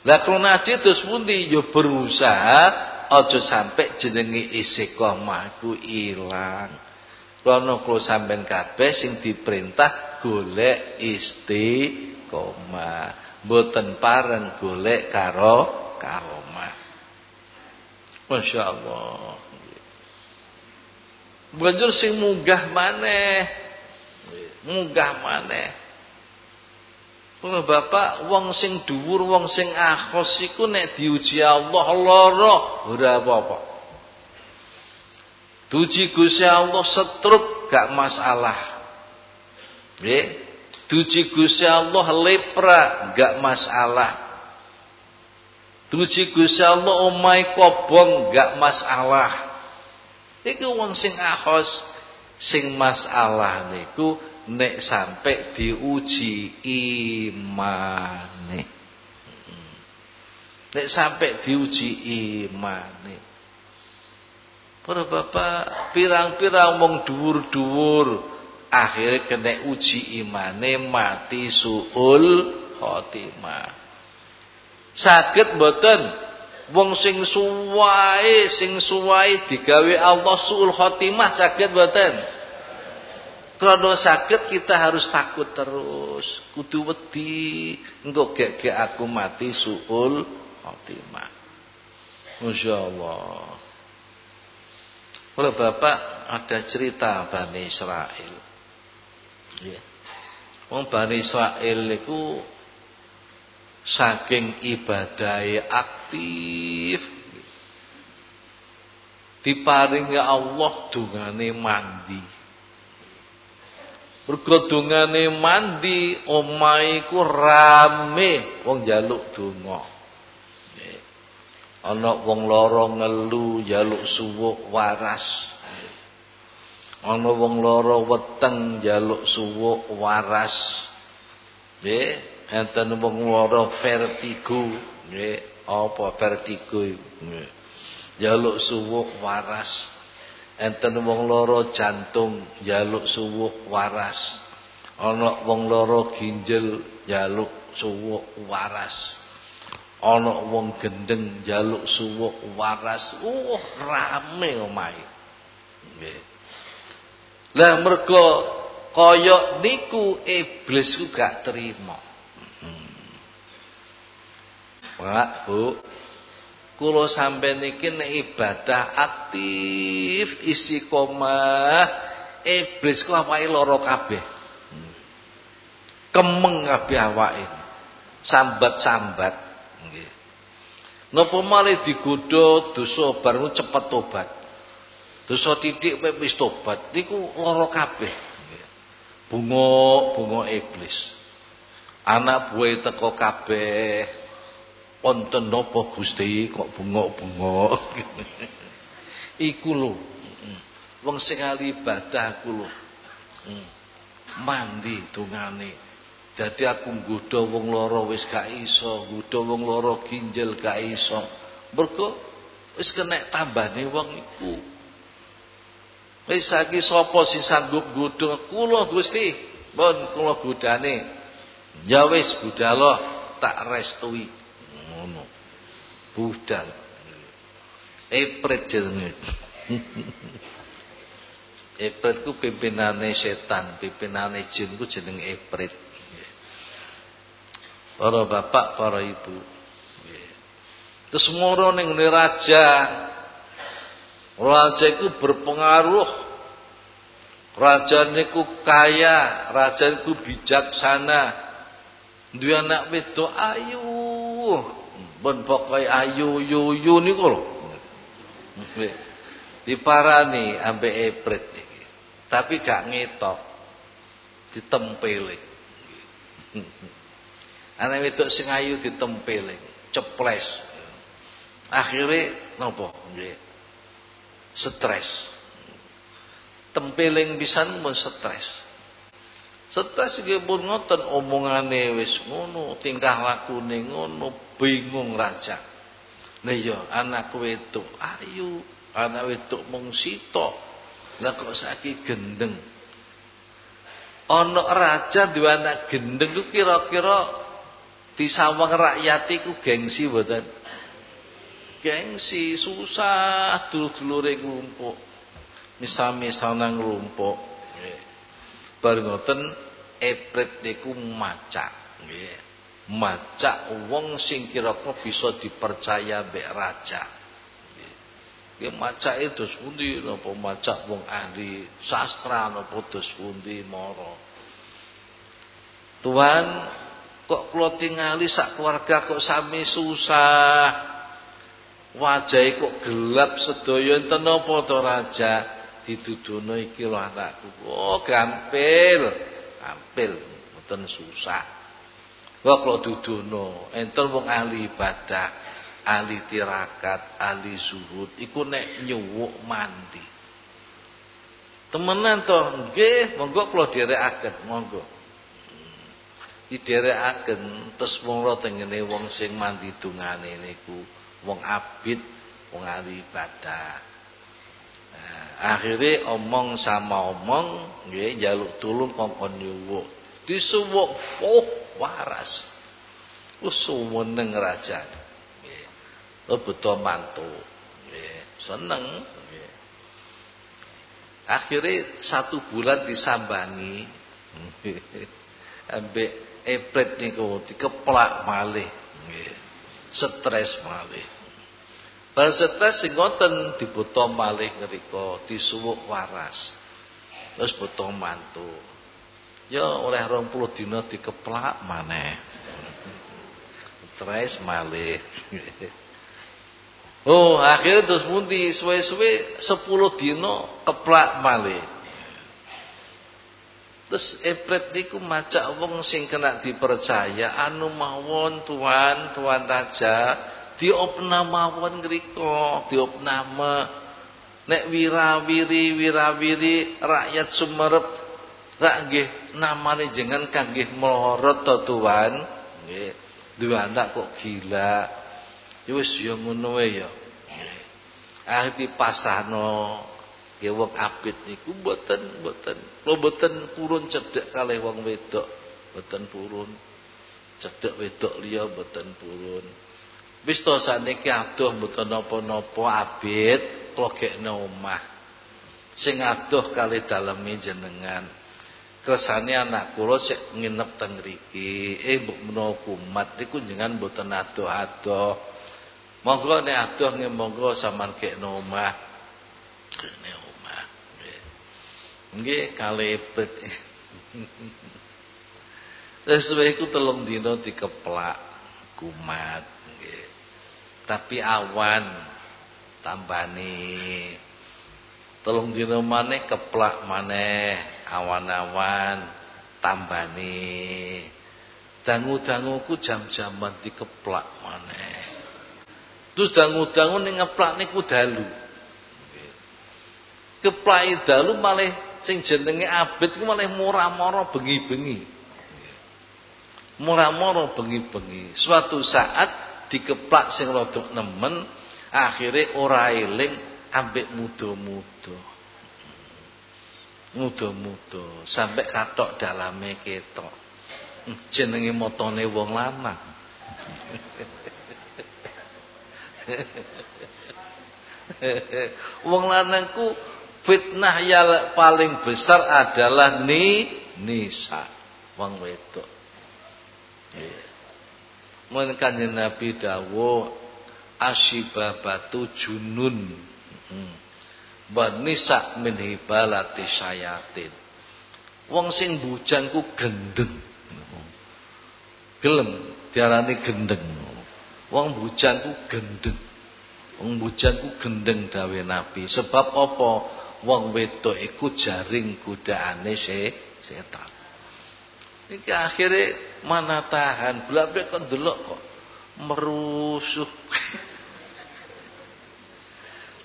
A: lah kronaji terus pundi yo berusaha aja sampai jenenge istiqomah ku ilang. Rono kula sampean kabeh sing diperintah golek istiqomah. Mboten pareng golek karo karomah. Masya Allah. Banjur sing munggah maneh. munggah maneh. Kalau bapak wong sing dhuwur wong sing akhos iku nek diuji Allah lara ora apa-apa. Duji Gusti Allah setruk gak masalah. Nggih. Duji Gusti Allah lepra gak masalah. Duji Gusti Allah omai kobong gak masalah. Iku wong sing akhos sing masalah niku nek sampai diuji imane. Nek sampai diuji imane. Para bapak pirang-pirang wong dhuwur-dhuwur akhirnya kena uji imane mati suul khotimah sakit mboten wong sing suwae sing suwae digawe Allah suul khotimah sakit mboten kalau sakit kita harus takut terus. Kudu wedi. Engko gek-gek aku mati suul khotimah. Masya Allah. Kalau bapak ada cerita Bani Israel. Ya. Bani Israel itu saking ibadah aktif diparingi Allah dungane mandi Bergodongane mandi omahe ku rame wong jaluk donga. Ana wong lara ngelu jaluk suwuk waras. Ana wong lara weteng jaluk suwuk waras. Nggih, enten wong lara vertigo, nggih, apa vertigo? Jaluk suwuk waras. Enten wong loro jantung jaluk suwuk waras. Ana wong loro ginjel jaluk suwuk waras. Ana wong gendeng jaluk suwuk waras. Uh rame omahe. Nggih. Lah mergo kaya niku iblis ku gak terima. Pak Bu Kulo sampai nek ibadah aktif isi koma iblis ku awake lara kabeh. Kemeng kabeh awake. Sambat-sambat nggih. Napa malih digodha dosa baru cepet tobat. Dosa titik kowe wis tobat niku lara kabeh. Bunga-bunga iblis. Anak buah teko kabeh Wonten napa Gusti kok bengok-bengok. Iku lho. Wong sing ibadah ku lho. Hmm. Mandi dongane. Dadi aku nggodha wong lara wis gak iso, nggodha wong lara ginjel gak iso. Mergo wis kena tambane wong iku. Wis saiki sapa sing sanggup nggodha kula Gusti? Pun kula godane. Ya wis budal tak restui ngono. Budal. Epret jenenge. Epret ku pimpinane setan, pimpinane jin ku jeneng Epret. Para bapak, para ibu. Terus moro ning raja. Raja itu berpengaruh. Raja niku kaya, raja niku bijaksana. Duwe anak wedok ayu ben pokoke ayu yu yu niku lho. Diparani ambek epret iki. Tapi gak ngetok. Ditempele. Anak wedok sing ayu ditempele, ceples. Akhirnya napa? Nggih. Stres. Tempeling pisan mun stres. Stres iki pun ngoten omongane wis ngono, tingkah lakune ngono, bingung raja. Lah iya anak wedok ayu, anak wedok mung sitok. Lah kok saiki gendeng. Ana raja duwe anak gendeng ku kira-kira disawang rakyat iku gengsi mboten? Gengsi susah dulur-dulure nglumpuk. Misal-misal nang nglumpuk. Bar ngoten Epret niku macak nggih. Macak wong sing kira-kira bisa dipercaya mbek raja. Nggih macake dos pundi napa macak wong ahli sastra napa dos pundi mara. Tuhan kok kula tingali sak keluarga kok sami susah. Wajahe kok gelap sedaya enten apa to raja? Didudono iki lho anakku. Oh, gampil. Gampil, mboten susah. Kok kula dudono, enten wong ahli ibadah, ahli tirakat, ahli zuhud iku nek nyuwuk mandi. Temenan to, nggih, monggo kula dherekaken, monggo diderekaken terus mula tengene wong sing mandi dungane niku wong abid wong ahli ibadah akhirnya omong sama omong nggih njaluk tulung kongkon nyuwuk. Disuwuk fuh waras. Usumeneng raja oh beto mantu nggih. Seneng nggih. Akhirnya satu bulan disambangi ambek epret niku dikeplak malih nggih. Stres malih Stres sing ngoten dibuta malih ngrika disuwuk waras. Terus buta mantu. Ya oleh 20 dina dikeplak maneh. Stres malih. Oh, akhirnya terus mundi suwe-suwe 10 dina keplak malih. Terus epret niku macak wong sing kena dipercaya anu mawon tuan tuan raja diopna mawon ngriko diopnama nek wirawiri wirawiri rakyat Sumerep rak nggih namane jenengan kangge melorot to tuan nggih. Duwe anak kok gila. Ya wis ya ngono wae ya. Ah Nggih wong abid niku mboten mboten. Kula mboten purun cedhek kalih wong wedok. Mboten purun. Cedhek wedok liya mboten purun wis to sakniki adoh mboten napa-napa abid kula gekne omah. Sing adoh kalih daleme jenengan. Kersane anak kula sik nginep teng mriki. Eh mbok menawa kumat niku jenengan mboten adoh-adoh. Monggo nek adoh nggih monggo sampean gekne omah. Gekne Nggih kalepet. Terus iku telung dina dikeplak kumat. Tapi awan tambani. Telung dina maneh keplak maneh. Awan-awan tambani. Dangu-danguku jam-jaman dikeplak maneh. Terus dangu-dangu ning ngeplak niku dalu. Keplak dalu malah sing jenenge abid ku malah murah-mara bengi-bengi. Murah-mara bengi-bengi. Suatu saat dikeplak sing rada nemen, akhire ora eling ambek muda-muda. Muda-muda sampai katok dalame ketok. Jenenge motone wong lanang. wong lanangku Fitnah yang paling besar adalah ni nisa, wong wedok. Yeah. Mun kanjeng Nabi dawuh batu junun. Hmm. Nisa min hibalati syayatin. Wong sing bujangku gendeng. Gelem diarani gendeng. Wong bujangku gendeng. Wong bujangku gendeng dawe Nabi. Sebab apa? wong wedok iku jaring godaane setan. Iki akhirnya mana tahan, blabek kok delok kok merusuh.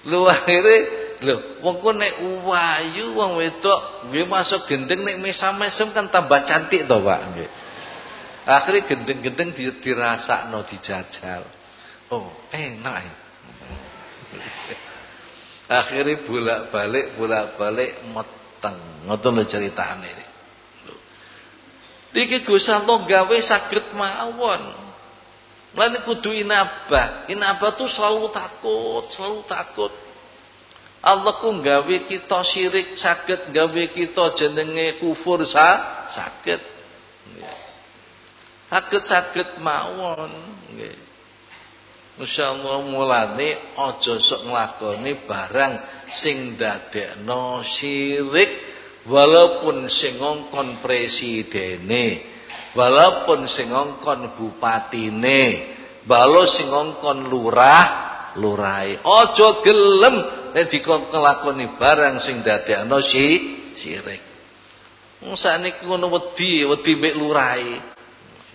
A: Lu akhirnya lho wong ku nek wayu wong wedok nggih masuk gendeng nek mesam-mesem kan tambah cantik to, Pak nggih. Akhirnya gendeng-gendeng dirasakno dijajal. Oh, enak ya akhirnya bolak-balik bolak-balik meteng ngoten lho ceritane iki Gusti Allah gawe saged mawon. Lan kudu inabah. Inabah tuh selalu takut selalu takut. Allah ku gawe kita syirik saged gawe kita jenenge kufur sa saged. Saged-saged mawon. Nggih. Masyaallah mulane aja sok nglakoni barang sing dadekno syirik walaupun sing ngongkon presidene Walaupun sing ngongkon bupatine, balo sing ngongkon lurah, lurai. Aja gelem nek dikon nglakoni barang sing dadekno si syirik. Wong sakniki ngono wedi, wedi mek lurai.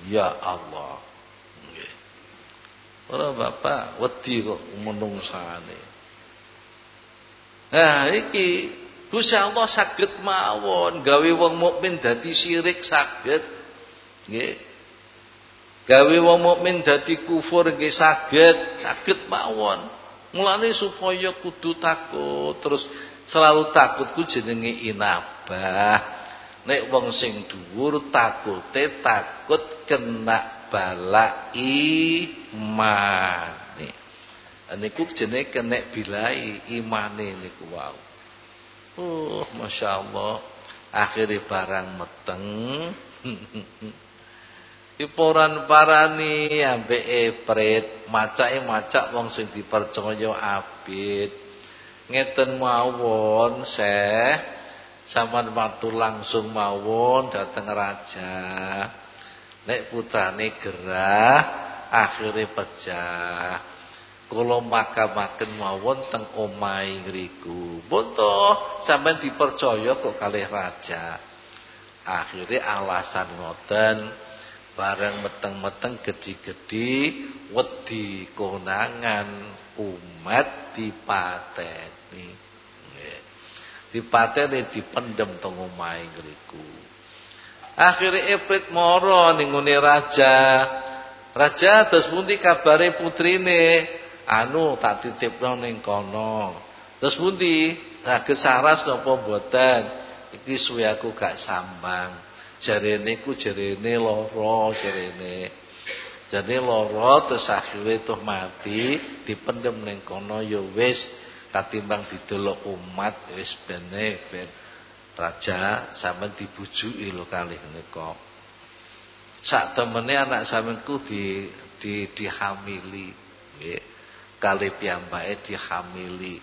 A: Ya Allah. Nggih. Ora Bapak wedi kok menungsane. Nah iki Gusti Allah saged mawon gawe wong mukmin dadi syirik saged. Nggih. Gawe wong mukmin dadi kufur nggih saged, saged mawon. Mulane supaya kudu takut, terus selalu takut ku jenenge inabah. Nek wong sing dhuwur takute takut kena bala iman. Niku jenenge kena bilai imane niku wau. Oh, Masya Allah. Akhirnya barang meteng. Iporan parani ambek epret, macake macak wong sing dipercaya abid. Ngeten mawon, Syekh. Saman waktu langsung mawon dateng raja. Nek putrane gerah, akhirnya pecah. Kula makamaken mawon teng omahe ngriku. Boto sampean dipercaya kok kalih raja. Akhirnya alasan ngoten bareng meteng-meteng gede-gede wedi konangan umat dipateni. Nggih. Dipateni dipendem teng omahe ngriku. Akhire eprit mara ning raja. Raja terus pundi kabare putrine anu tak titipno ning kono. Terus pundi? Saged saras napa mboten? Iki suwe aku gak sambang. Jarene ku jarene lara jarene. Jadi lara terus akhire tuh mati dipendem ning kono ya wis. Katimbang didelok umat wis bene ben raja sampean dibujuki lho kalih nika sak temene anak sampeanku di di dihamili nggih kalih piyambake dihamili.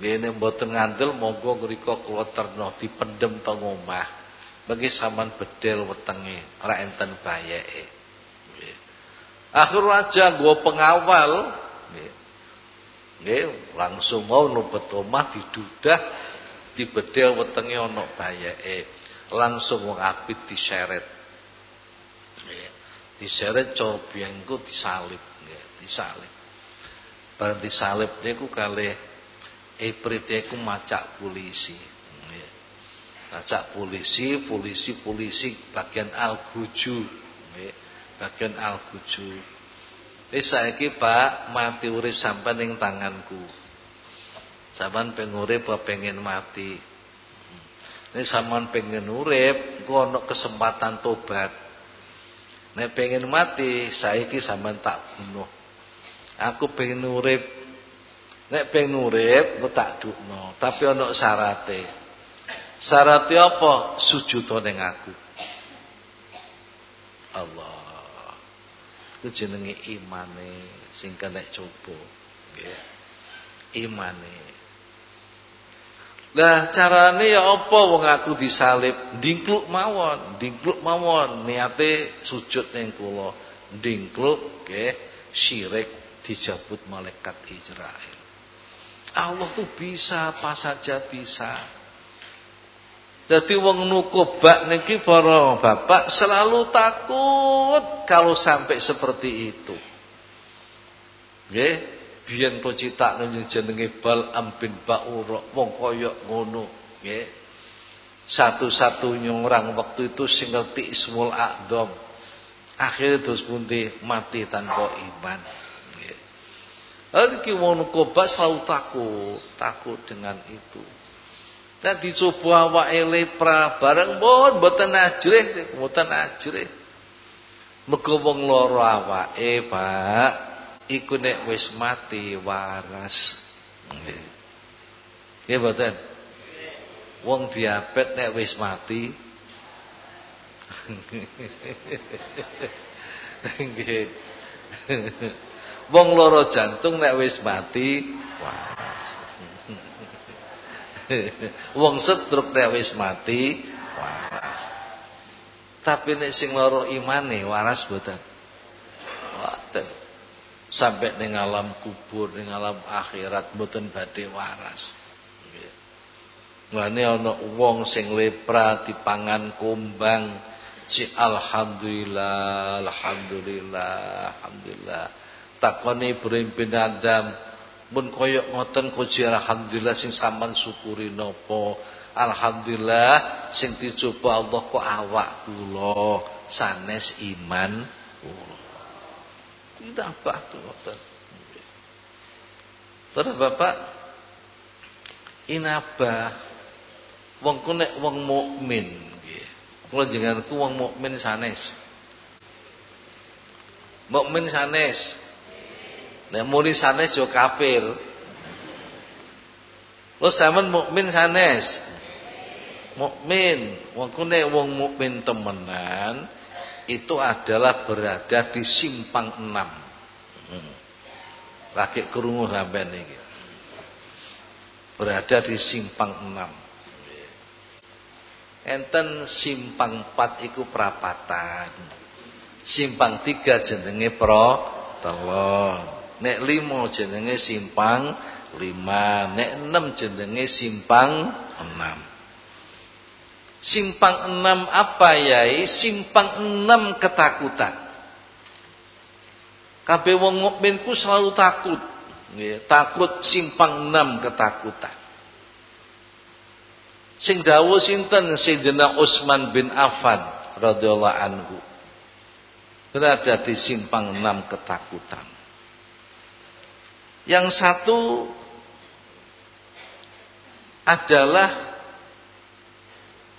A: Ngene mboten ngandel monggo ngrika kula terno dipendem teng omah. Bagi saman bedel wetenge ora enten bayeke. Akhir aja gua pengawal. Nggih. Langsung mau numpet omah didudah dibedel wetenge ana bayeke. Langsung wong apit diseret. Nggih. Diseret cara biyenku disalib. Nggih disalib bareng disalib niku kalih iprite ku macak polisi Ngajak polisi, polisi-polisi bagian Al-Guju. Bagian Al-Guju. Wis saiki Pak, mati urip sampai ning tanganku. Sampean pengen urip apa pengen mati? Nek sampean pengen urip, engko ana kesempatan tobat. Nek pengen mati, saiki sampean tak bunuh. Aku pengen urip. Nek pengen urip, engko tak dukno, tapi ana syarate. Syaratnya apa? Sujud ning aku. Allah. Itu jenenge imane sing kena coba. Nggih. Imane. Lah carane ya apa wong aku disalib? Dingkluk mawon, dingkluk mawon niate sujud ning kula. Dingkluk nggih syirik dijabut malaikat Israel. Allah tuh bisa apa saja bisa. Jadi wong nukubak niki para bapak selalu takut kalau sampai seperti itu. Nggih, biyen pecitak jenenge Bal'am bin Ba'ura wong kaya ngono, nggih. Satu-satunya orang waktu itu sing ngerti Ismul A'dham. Akhirnya terus pundi mati tanpa iman. Lalu wong nukubak selalu takut, takut dengan itu. Dan dicoba awake lepra bareng pun mboten ajrih, mboten ajrih. Mergo wong lara awake, Pak, iku nek wis mati waras. Nggih. Nggih mboten? Wong diabet nek wis mati Nggih. Wong lara jantung nek wis mati waras. Wong setruk nek wis mati waras. Tapi nek sing loro imane waras mboten. Mboten. Sampai ning alam kubur, ning alam akhirat mboten badhe waras. Nggih. Ngene ana wong sing lepra dipangan kumbang, si alhamdulillah, alhamdulillah, alhamdulillah. Takone Ibrahim bin Adam, mun koyok ngoten koji alhamdulillah sing sampean syukuri napa? Alhamdulillah sing dicoba Allah kok awak kula sanes iman kula. Tidak apa ngoten. Terus Bapak inabah wong ku nek wong mukmin nggih. Kula jenenganku wong mukmin sanes. Mukmin sanes. Nek muni sanes yo kafir. Lo sampean mukmin sanes mukmin. Wong kune wong mukmin temenan itu adalah berada di simpang enam. Hmm. Lagi kerungu sampean iki. Berada di simpang enam. Enten simpang empat iku perapatan. Simpang tiga jenenge pro telon. Nek limo jenenge simpang lima. Nek enam jenenge simpang enam. Simpang enam apa yai? Simpang enam ketakutan. Kabeh wong mukmin ku selalu takut. Nggih, takut simpang enam ketakutan. Sing dawuh sinten Sayyidina Utsman bin Affan radhiyallahu anhu. Berada di simpang enam ketakutan. Yang satu adalah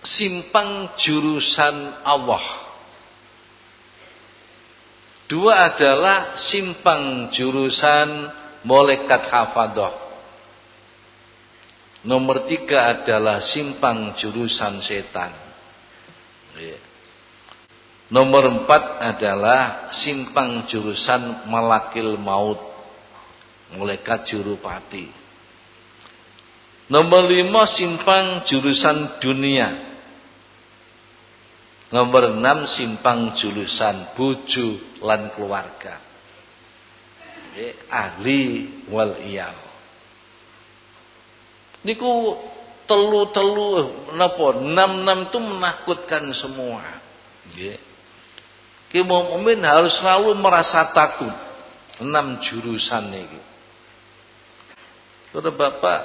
A: simpang jurusan Allah. Dua adalah simpang jurusan malaikat hafadah. Nomor tiga adalah simpang jurusan setan. Iya. Nomor empat adalah simpang jurusan malakil maut. Malaikat jurupati. Nomor lima simpang jurusan dunia. Nomor 6 simpang julusan bojo lan keluarga. ahli wal iyal. Niku telu-telu napa enam-enam itu menakutkan semua. Nggih. Ki mukmin harus selalu merasa takut. Enam jurusan niki. Saudara Bapak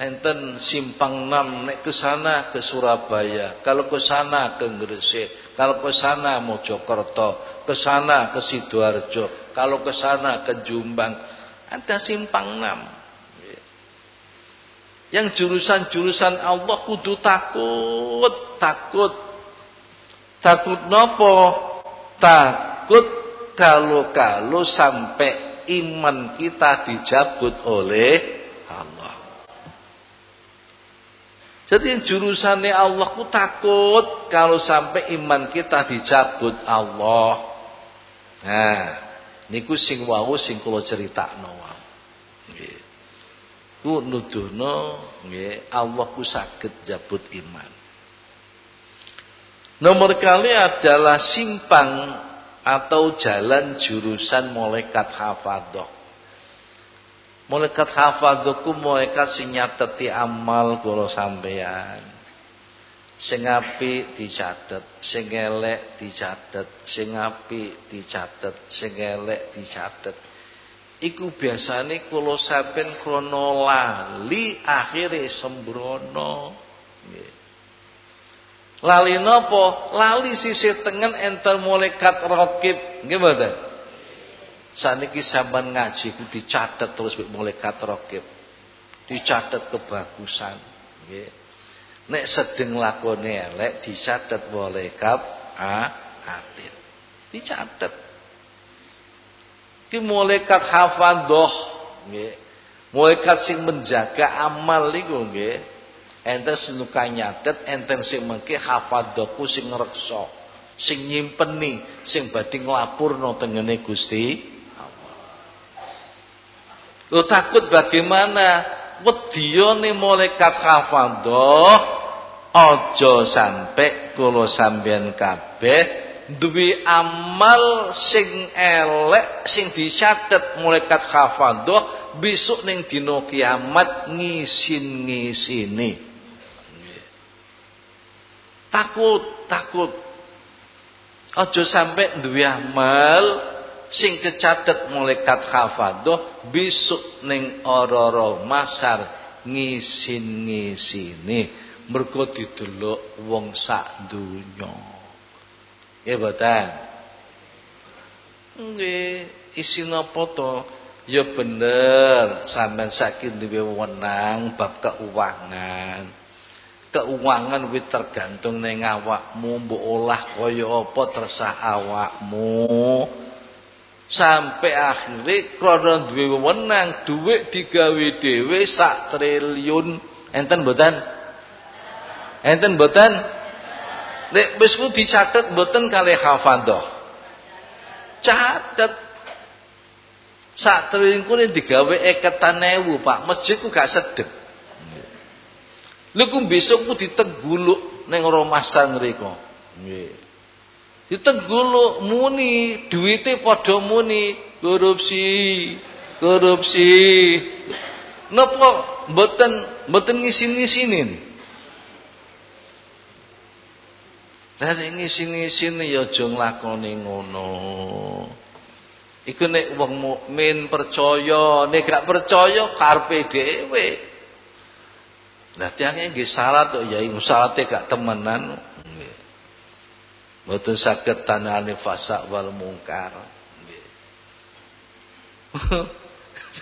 A: enten simpang 6 nek ke sana ke Surabaya, kalau ke sana ke Gresik, kalau ke sana Mojokerto, ke sana ke Sidoarjo, kalau ke sana ke Jombang, ada simpang 6. Yang jurusan-jurusan Allah kudu takut, takut. Takut nopo? Takut kalau-kalau sampai iman kita dijabut oleh Jadi jurusannya Allah ku takut kalau sampai iman kita dicabut Allah. Nah, niku sing wau sing kula critakno wae. Nggih. Ku nuduhno nggih Allah ku saged jabut iman. Nomor kali adalah simpang atau jalan jurusan malaikat hafadah. Malaikat hafaduku malaikat sing nyateti amal kula sampean. Sing apik dicatet, sing elek dicatet, sing apik dicatet, sing elek dicatet. Iku biasane kula sampean krana lali akhire sembrono. Nggih. Lali napa? Lali sisi tengen enter malaikat raqib. Nggih mboten? Saniki ngaji ku dicatat terus malaikat raqib. Dicatat kebagusan, nggih. Nek sedeng lakone elek dicatat malaikat atid. Dicatat. Ki malaikat hafadhah, nggih. Malaikat sing menjaga amal niku nggih. Enten senuka nyatet, enten sing mengke hafadhaku sing ngreksa, sing nyimpeni, sing badhe nglapurno tengene Gusti Lo takut bagaimana? Wediyane malaikat hafadah aja sampe kula sampeyan kabeh duwe amal sing elek sing dicatet malaikat hafadzah besok ning dina kiamat ngisin-ngisini takut takut aja sampe duwe amal sing kecatet malaikat hafadzah besok ning ora-ora masar ngisin-ngisini mergo didelok wong sak donya. Ya boten. Nggih, isi napa to? Ya bener, sampean saiki duwe wewenang bab keuangan. Keuangan kuwi tergantung ning awakmu, mbok olah kaya apa tersah awakmu. Sampai akhirnya krana duwe wewenang dhuwit digawe dhewe sak triliun. Enten mboten? Enten boten? Nek wis ku dicatet boten kali hafadzah. Catet. Sak triliun kuwi digawe eketan ewu, Pak. Masjid ku gak sedep. Lha ku besok ku ditegguluk ning Romasan ngriko. Nggih. Muni, duwite padha muni, korupsi, korupsi. Napa mboten mboten ngisin-ngisinin? Lah ngisi-ngisine ya aja nglakoni ngono. Iku nek wong mukmin percaya, nek gak percaya karepe dhewe. Lah tiange nggih salat kok ya salate gak temenan. Mboten saged tanane fasa wal mungkar.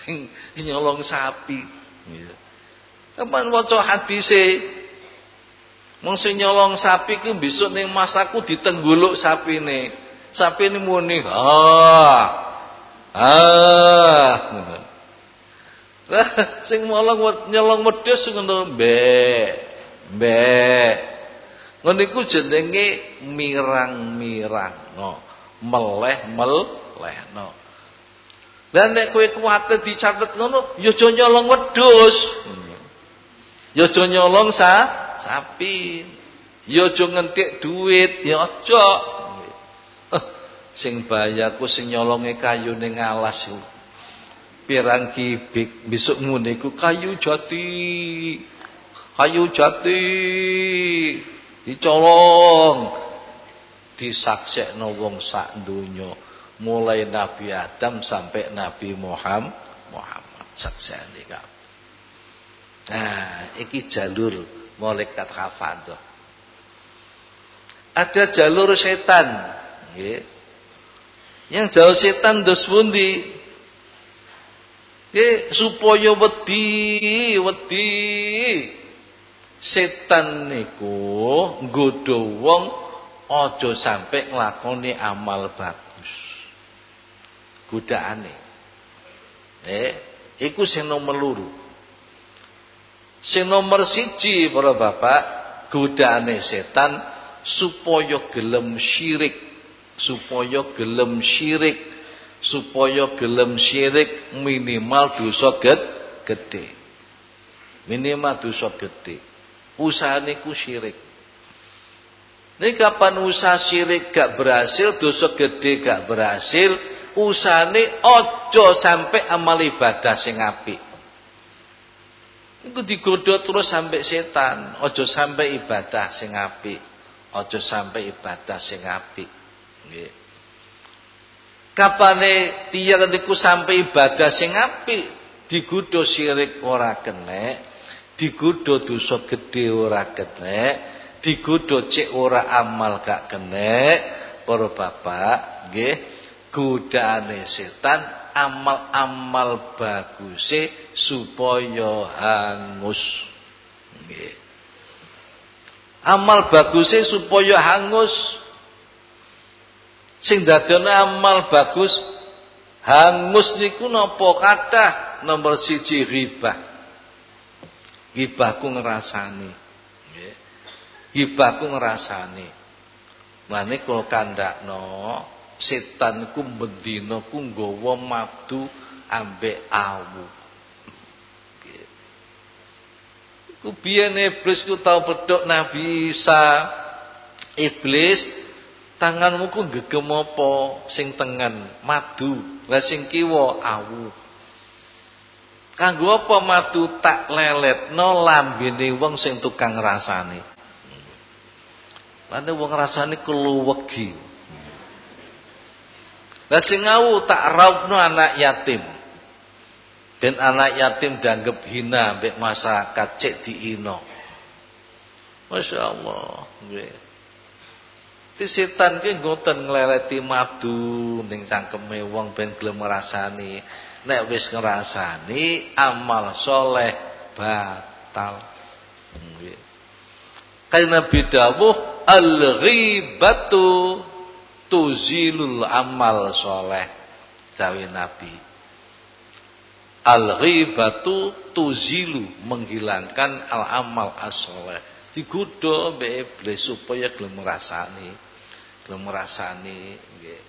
A: Sing nyolong sapi. Kapan waca hadise Mong sing nyolong sapi ku besok ning masaku ditengguluk sapine. Sapine muni, "Ah. Ah." Sing nyolong nyolong wedhus ngono, "Mbek. Mbek." Ngono iku jenenge mirang-mirangno, meleh-melehno. Lah nek kowe kuwate dicatet ngono, ya aja nyolong wedhus. Ya aja nyolong sa sapi. Ya aja ngentik duit, ya aja. Eh, sing bayaku sing nyolonge kayu ning alas iku. Pirang kibik besok ngene iku kayu jati. Kayu jati dicolong. Disaksekno wong sak donya, mulai Nabi Adam sampai Nabi Muhammad Muhammad saksene kabeh. Nah, iki jalur malaikat hafadah. Ada jalur setan, nggih. Yang jauh setan dos pundi? Nggih, supaya wedi, wedi. Setan niku nggodha wong aja sampai nglakoni amal bagus. Godaane. Eh, iku sing nomor loro. Sing nomor siji para bapak, godaane setan supaya gelem syirik, supaya gelem syirik, supaya gelem syirik minimal dosa gede. Minimal dosa gede. Usahane ku syirik. Ini kapan usaha syirik gak berhasil, dosa gede gak berhasil, usahane ojo sampai amal ibadah sing apik. Iku terus sampai setan, ojo sampai ibadah sing apik, aja sampai ibadah sing apik. Nggih. Kapane tiyang niku sampai ibadah sing apik, digodha sirik ora kenek, digodha dosa gedhe ora kenek, digodha cek ora amal gak kenek, para bapak, nggih, godaane setan amal-amal baguse supaya hangus. Nggih. Amal baguse supaya hangus. Sing dadone amal bagus hangus niku napa kathah nomor siji ghibah. Ghibahku ngrasani. Nggih. Ghibahku ngrasani. Mane kula kandakno setan ku bendina ku nggawa mabdu ambek awu. Ku biyen iblis ku tau bedok Nabi Isa. Iblis tanganmu ku gegem apa sing tengen madu, lah sing kiwa awu. Kanggo apa madu tak lelet no lambene wong sing tukang rasane. Lane wong rasane keluwegi. Lah sing awu tak raupno anak yatim. Ben anak yatim dianggap hina mbek masyarakat cek diino. Masya Allah. Nggih. Ti setan ki ngoten ngleleti madu ning cangkeme wong ben gelem ngrasani. Nek wis ngrasani amal soleh batal. Nggih. Kayak Nabi dawuh al-ghibatu tuzilul amal soleh. Dawi Nabi. Al-ghibatu tuzilu menghilangkan al-amal as-soleh. Digodha mbek iblis supaya gelem ngrasani. Gelem ngrasani nggih.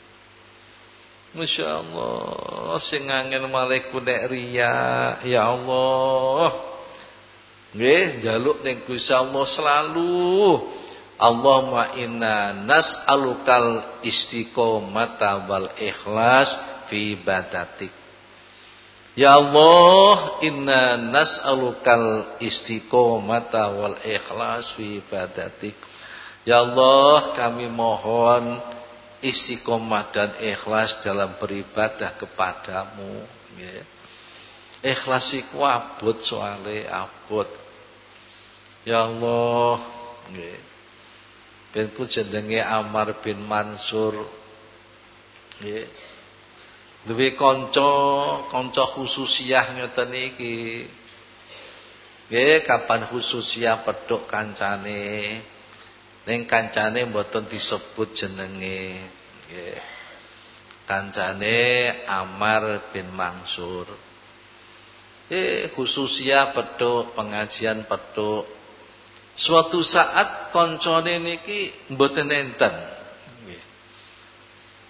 A: Masyaallah sing angen maleku nek riya ya Allah. Nggih, njaluk ning Gusti Allah selalu Allahumma inna nas'alukal istiqomata wal ikhlas fi ibadatik. Ya Allah, inna nas'alukal istiqomata wal ikhlas fi ibadatik. Ya Allah, kami mohon istiqomah dan ikhlas dalam beribadah kepadamu. Ya. Ikhlas iku abot soale abot. Ya Allah, nggih. Ben jenenge Amar bin Mansur. Nggih duwe kanca kanca khususiah ngeten iki nggih kapan khususiah pedhok kancane ning kancane mboten disebut jenenge nggih. Kancane Amar bin Mansur. Eh khususiah pedhok pengajian pedhok. Suatu saat kancane niki mboten enten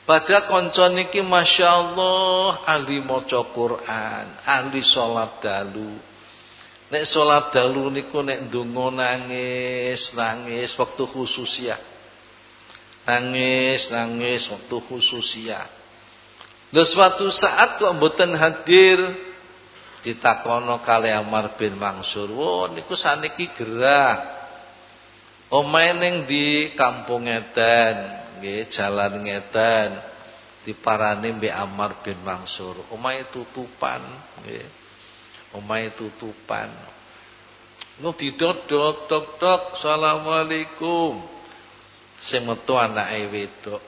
A: pada konco niki Masya Allah ahli maca Quran, ahli sholat dalu. Nek sholat dalu niku nek ndonga nangis, nangis waktu khusus ya. Nangis, nangis waktu khusus ya. Lalu suatu saat kok mboten hadir ditakono kali Amar bin Mansur, "Oh niku saniki gerah." Omahe ning di kampung ngeten, nggih jalan ngeten diparani mbek Ammar bin Mansur omahe tutupan nggih omahe tutupan. Lu didodok tok tok assalamualaikum. Sing metu anake wedok.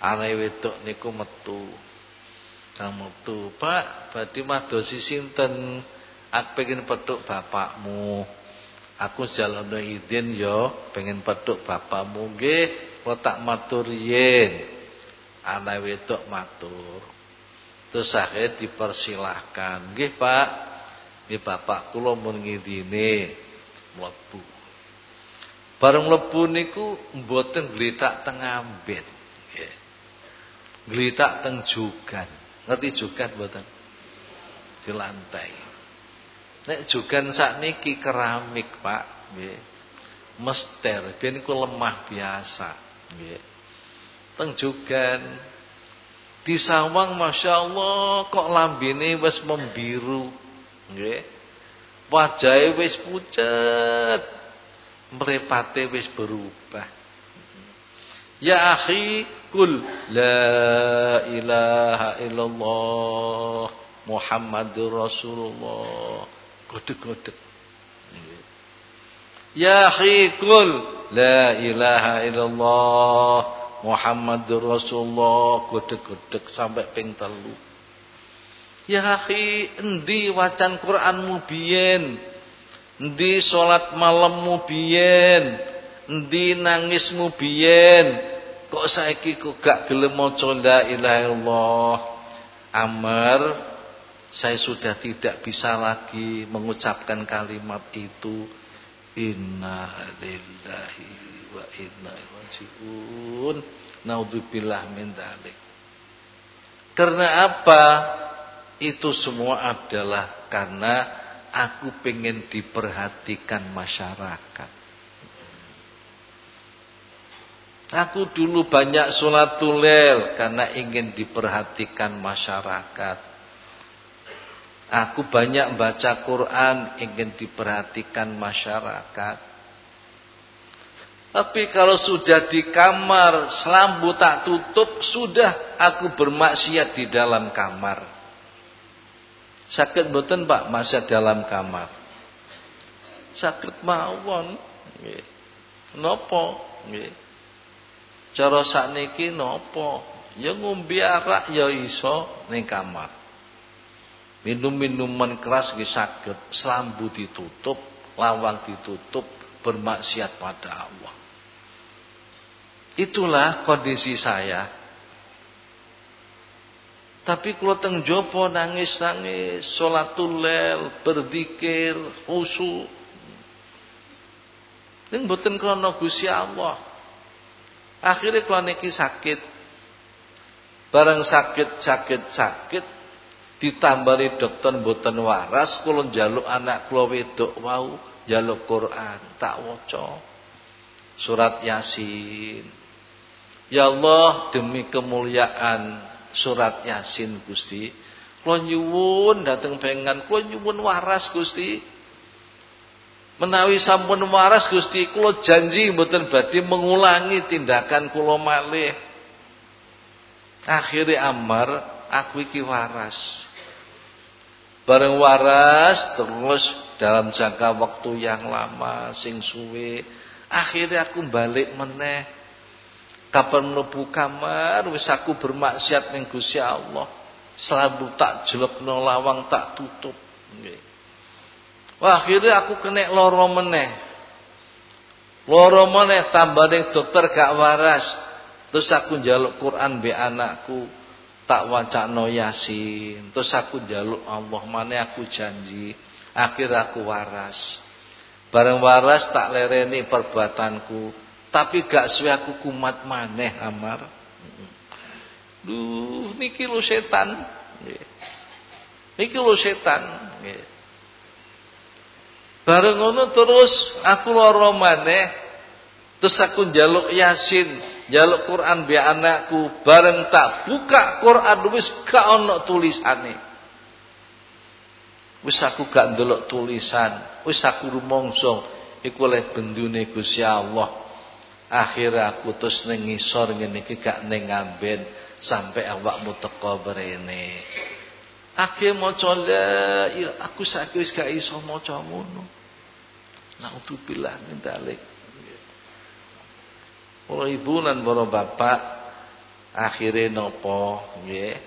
A: Anake wedok niku metu. Kang metu. Pak badhe madosi sinten? Aku pengen petuk bapakmu. Aku jalono izin yo. Pengen petuk bapakmu. Nggih. Kok tak matur yen? Anak wedok matur terus akhirnya dipersilahkan. Nggih Pak. Nggih Bapak kula mun ngidine bareng mlebu niku mboten gletak teng ambet nggih. Teng jugan ngerti jugan mboten? Di lantai. Nek jugan sakniki keramik Pak. Mester. Biyen niku lemah biasa. Nggih. Teng Jogan di Sawang Masya Allah kok lambene wis membiru? Nggih. Wajahe wis pucet. Mrepate wis berubah. Ya akhi kul la ilaha illallah Muhammadur Rasulullah. Godek-godek Ya akhi kul la ilaha illallah Muhammadur Rasulullah godek-godek sampai ping telu. Ya akhi, endi wacan Qur'anmu biyen? Endi salat malammu biyen? Endi nangismu biyen? Kok saiki kok gak gelem maca la ilaha illallah? Amr, saya sudah tidak bisa lagi mengucapkan kalimat itu Inna lillahi wa inna rajiun. Naudzubillah min dzalik. Karena apa? Itu semua adalah karena aku pengen diperhatikan masyarakat. Aku dulu banyak sholat tulel karena ingin diperhatikan masyarakat. Aku banyak baca Quran ingin diperhatikan masyarakat. Tapi kalau sudah di kamar, selambu tak tutup, sudah aku bermaksiat di dalam kamar. Sakit betul Pak, masa dalam kamar. Sakit mawon. Nopo? Nggih. Cara sakniki napa? Ya ngombe arak ya iso ning kamar. Minum minuman keras nggih saged, selambu ditutup, lawang ditutup, bermaksiat pada Allah. Itulah kondisi saya. Tapi kalau teng jopo nangis-nangis, sholatul lel, berzikir, khusyuk. Ini mboten krana Gusti Allah. Akhirnya kalau niki sakit. Barang sakit, sakit, sakit. Ditambari dokter mboten waras. Kalau jaluk anak kula wedok wau. Jaluk Quran. Tak waca. Surat Yasin. Ya Allah demi kemuliaan surat Yasin Gusti. Kula nyuwun dateng pengen kula nyuwun waras Gusti. Menawi sampun waras Gusti kula janji mboten badhe mengulangi tindakan kula malih. Akhire amar aku iki waras. Bareng waras terus dalam jangka waktu yang lama sing suwe akhirnya aku balik meneh. Kapan mlebu kamar wis aku bermaksiat ning Gusti Allah. Selalu tak jelekno lawang tak tutup. Nggih. Wah, akhirnya aku kena loro meneh. Meneh tambah ning dokter gak waras. Terus aku njaluk Quran be anakku, tak wacana Yasin. Terus aku njaluk Allah, mana aku janji akhir aku waras. Bareng waras tak lereni perbuatanku, tapi gak suwe aku kumat maneh Amar. Duh, niki lo setan. Niki lo setan. Bareng ngono terus aku lara maneh. Terus aku njaluk Yasin, njaluk Quran biar anakku, bareng tak buka Quran wis gak ana tulisane. Wis aku gak ndelok tulisan, wis aku rumangsa iku oleh bendune Gusti Allah. Akhir aku terus ning ngisor ngene iki gak ning ngamben sampai awakmu teko berene. Akhir maca la ya aku saiki wis gak iso maca ngono. Naudzubillah min dalik. Para ibu lan para bapak akhirnya nopo nggih.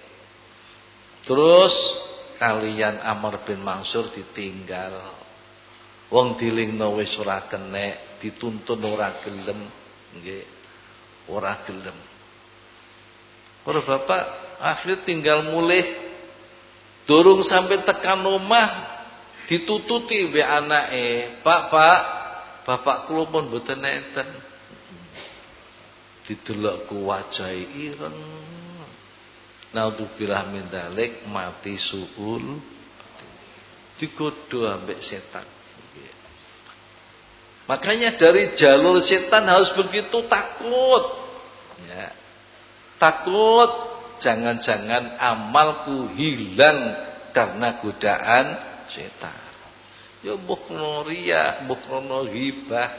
A: Terus kalian Amr bin Mansur ditinggal. Wong dilingno wis ora kenek, dituntun ora gelem, nggih. Ora gelem. Para bapak akhirnya tinggal mulih durung sampai tekan rumah ditututi be anake, "Pak, Pak, bapak kula pun mboten enten." Didelokku wajahe ireng. Naudzubillah min dalik mati suul. Digodo ambek setan. Makanya dari jalur setan harus begitu takut. Ya. Takut jangan-jangan amalku hilang karena godaan setan. Ya mbok krono riya, mbok krono ghibah,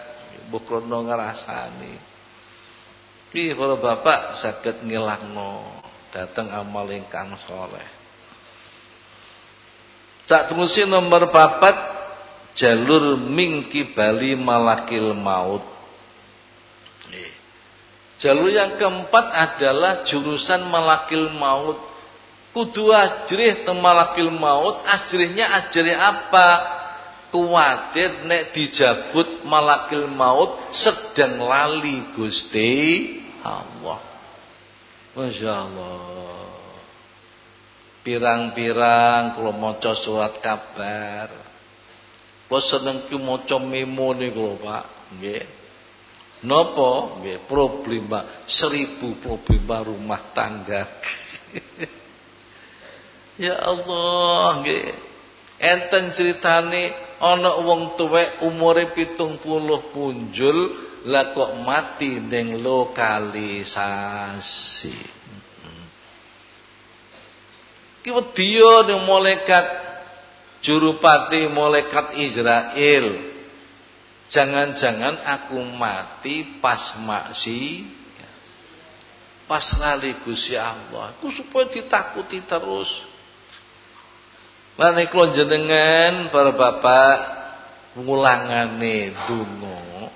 A: mbok krono ngrasani. Piye para bapak saged ngilangno dateng amal ingkang saleh. Sak terusi nomor papat jalur mingki bali malakil maut. Jalur yang keempat adalah jurusan malakil maut. Kudu ajrih temalakil maut ajrihnya ajrih apa? Kuatir nek dijabut malakil maut sedang lali Gusti Allah. Masya Allah pirang-pirang kalau maca surat kabar kalau seneng ki maca memo niku Pak. Nggih. Napa? Nggih problema seribu problema rumah tangga. Ya Allah nggih. Enten ceritane ana wong tuwek umure pitung puluh punjul lah kok mati ning lokalisasi. Ki wedya ning malaikat jurupati malaikat Israel. Jangan-jangan aku mati pas maksi pas lali Gusti Allah. Aku supaya ditakuti terus. Kula jenengan para bapak ngulangane donga.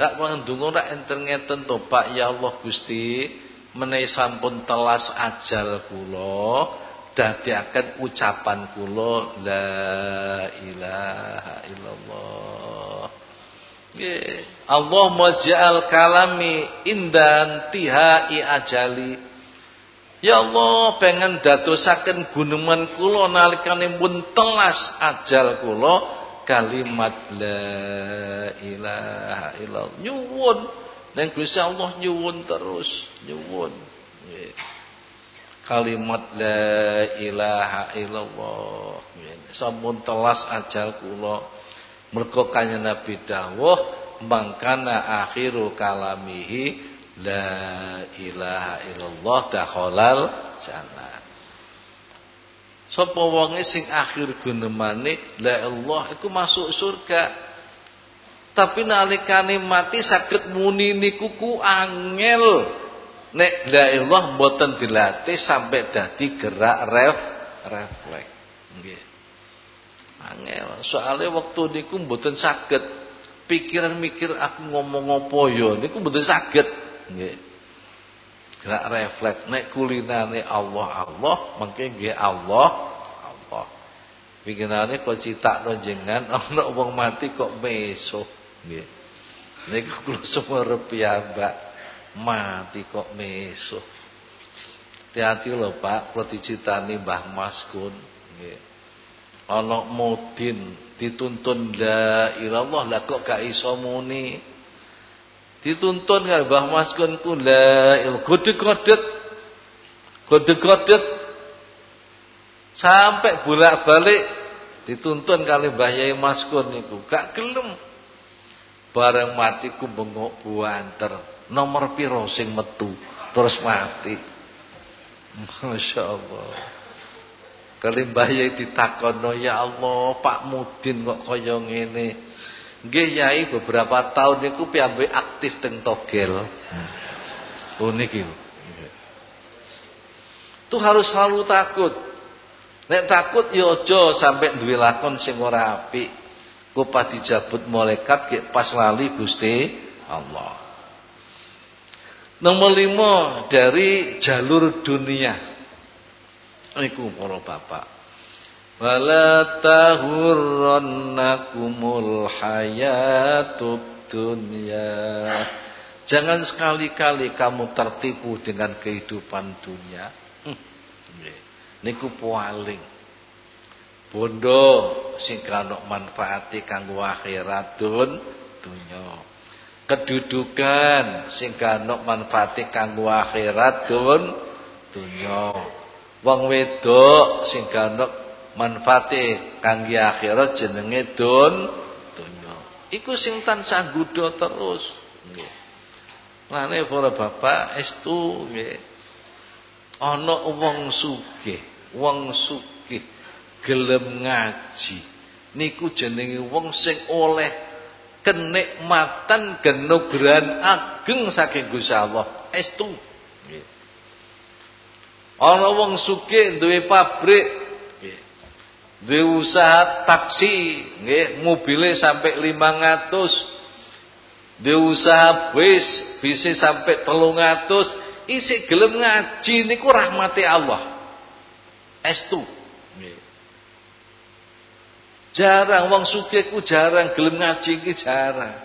A: Tak ulang donga nak enten ngeten Pak ya Allah Gusti menawi sampun telas ajal kula dadiaken ucapan kula la ilaha illallah. Allah maj'al kalami indan tihai ajali. Ya Allah pengen dadosaken guneman kula nalikane pun telas ajal kula kalimat la ilaha illallah. Nyuwun nang Gusti Allah nyuwun terus, nyuwun. Nggih. Kalimat la ilaha illallah. Sampun telas ajal kula Mergo kanjeng Nabi dawuh mangkana akhiru kalamihi la ilaha illallah dakhalal jannah. Sapa wonge sing akhir gunemane la Allah iku masuk surga. Tapi nalikane mati saged muni niku ku angel. Nek la ilallah mboten dilatih sampai dadi gerak ref refleks. Nggih. Angel. Soalnya waktu niku mboten saged pikiran mikir aku ngomong apa ya niku mboten saged. Nggih. Gerak refleks nek kulinane Allah Allah mengke nggih Allah Allah. Pikiranane kok citakno jenengan ana wong mati kok meso. Nggih. Niku kula sumerep piyambak mati kok meso. Hati-hati lho Pak, kula dicitani Mbah Maskun nggih. Ana mudin dituntun la ilallah lah kok gak iso muni? Dituntun karo Mbah Maskun ku la godeg-godeg godeg-godeg sampai bolak-balik dituntun kali Mbah Yai Maskun niku. Gak gelem. Bareng mati ku bengok buanter nomor piro sing metu terus mati Masya Allah Kali Mbah Yai ditakono, "Ya Allah, Pak Mudin kok kaya ngene?" Nggih Yai beberapa tahun niku piyambake aktif teng Togel. Oh niki. Itu harus selalu takut. Nek takut ya aja sampai duwe lakon sing ora apik. Pas dijabut malaikat pas lali Gusti Allah. Nomor lima dari jalur dunia. Iku para bapak. Wala tahurrannakumul hayatud dunya. Jangan sekali-kali kamu tertipu dengan kehidupan dunia. Hmm. Niku paling bondo sing kanok manfaati kanggo akhirat dun dunya. Kedudukan sing kanok manfaati kanggo akhirat dun dunya. Wong wedok sing gandok manfaate kangge akhirat jenenge don donya. Iku sing tansah gudha terus. Nggih. Mane para bapak estu nggih. Ana wong sugih, wong sugih gelem ngaji. Niku jenenge wong sing oleh kenikmatan genugrahan ageng saking Gusti Allah. Estu. Nggih. Ana wong sugih duwe pabrik nggih. Duwe usaha taksi nggih, mobile sampai 500. Duwe usaha bis, bisa sampai 300. Isih gelem ngaji niku rahmati Allah. Estu. Nggih. Jarang wong sugih ku jarang gelem ngaji iki jarang.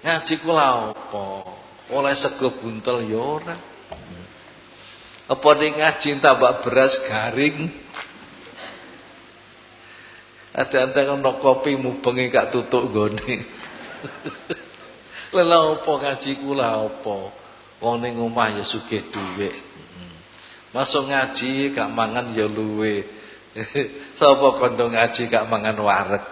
A: Ngaji ku apa? Oleh sego buntel ya ora. Apa ning ngaji tambah beras garing? Ada anteng ono kopi mubengi gak tutuk gone. Lha apa ngaji kula apa? Wong ning omah ya sugih dhuwit. Masuk ngaji gak mangan ya luwe. Sapa kondo ngaji gak mangan wareg.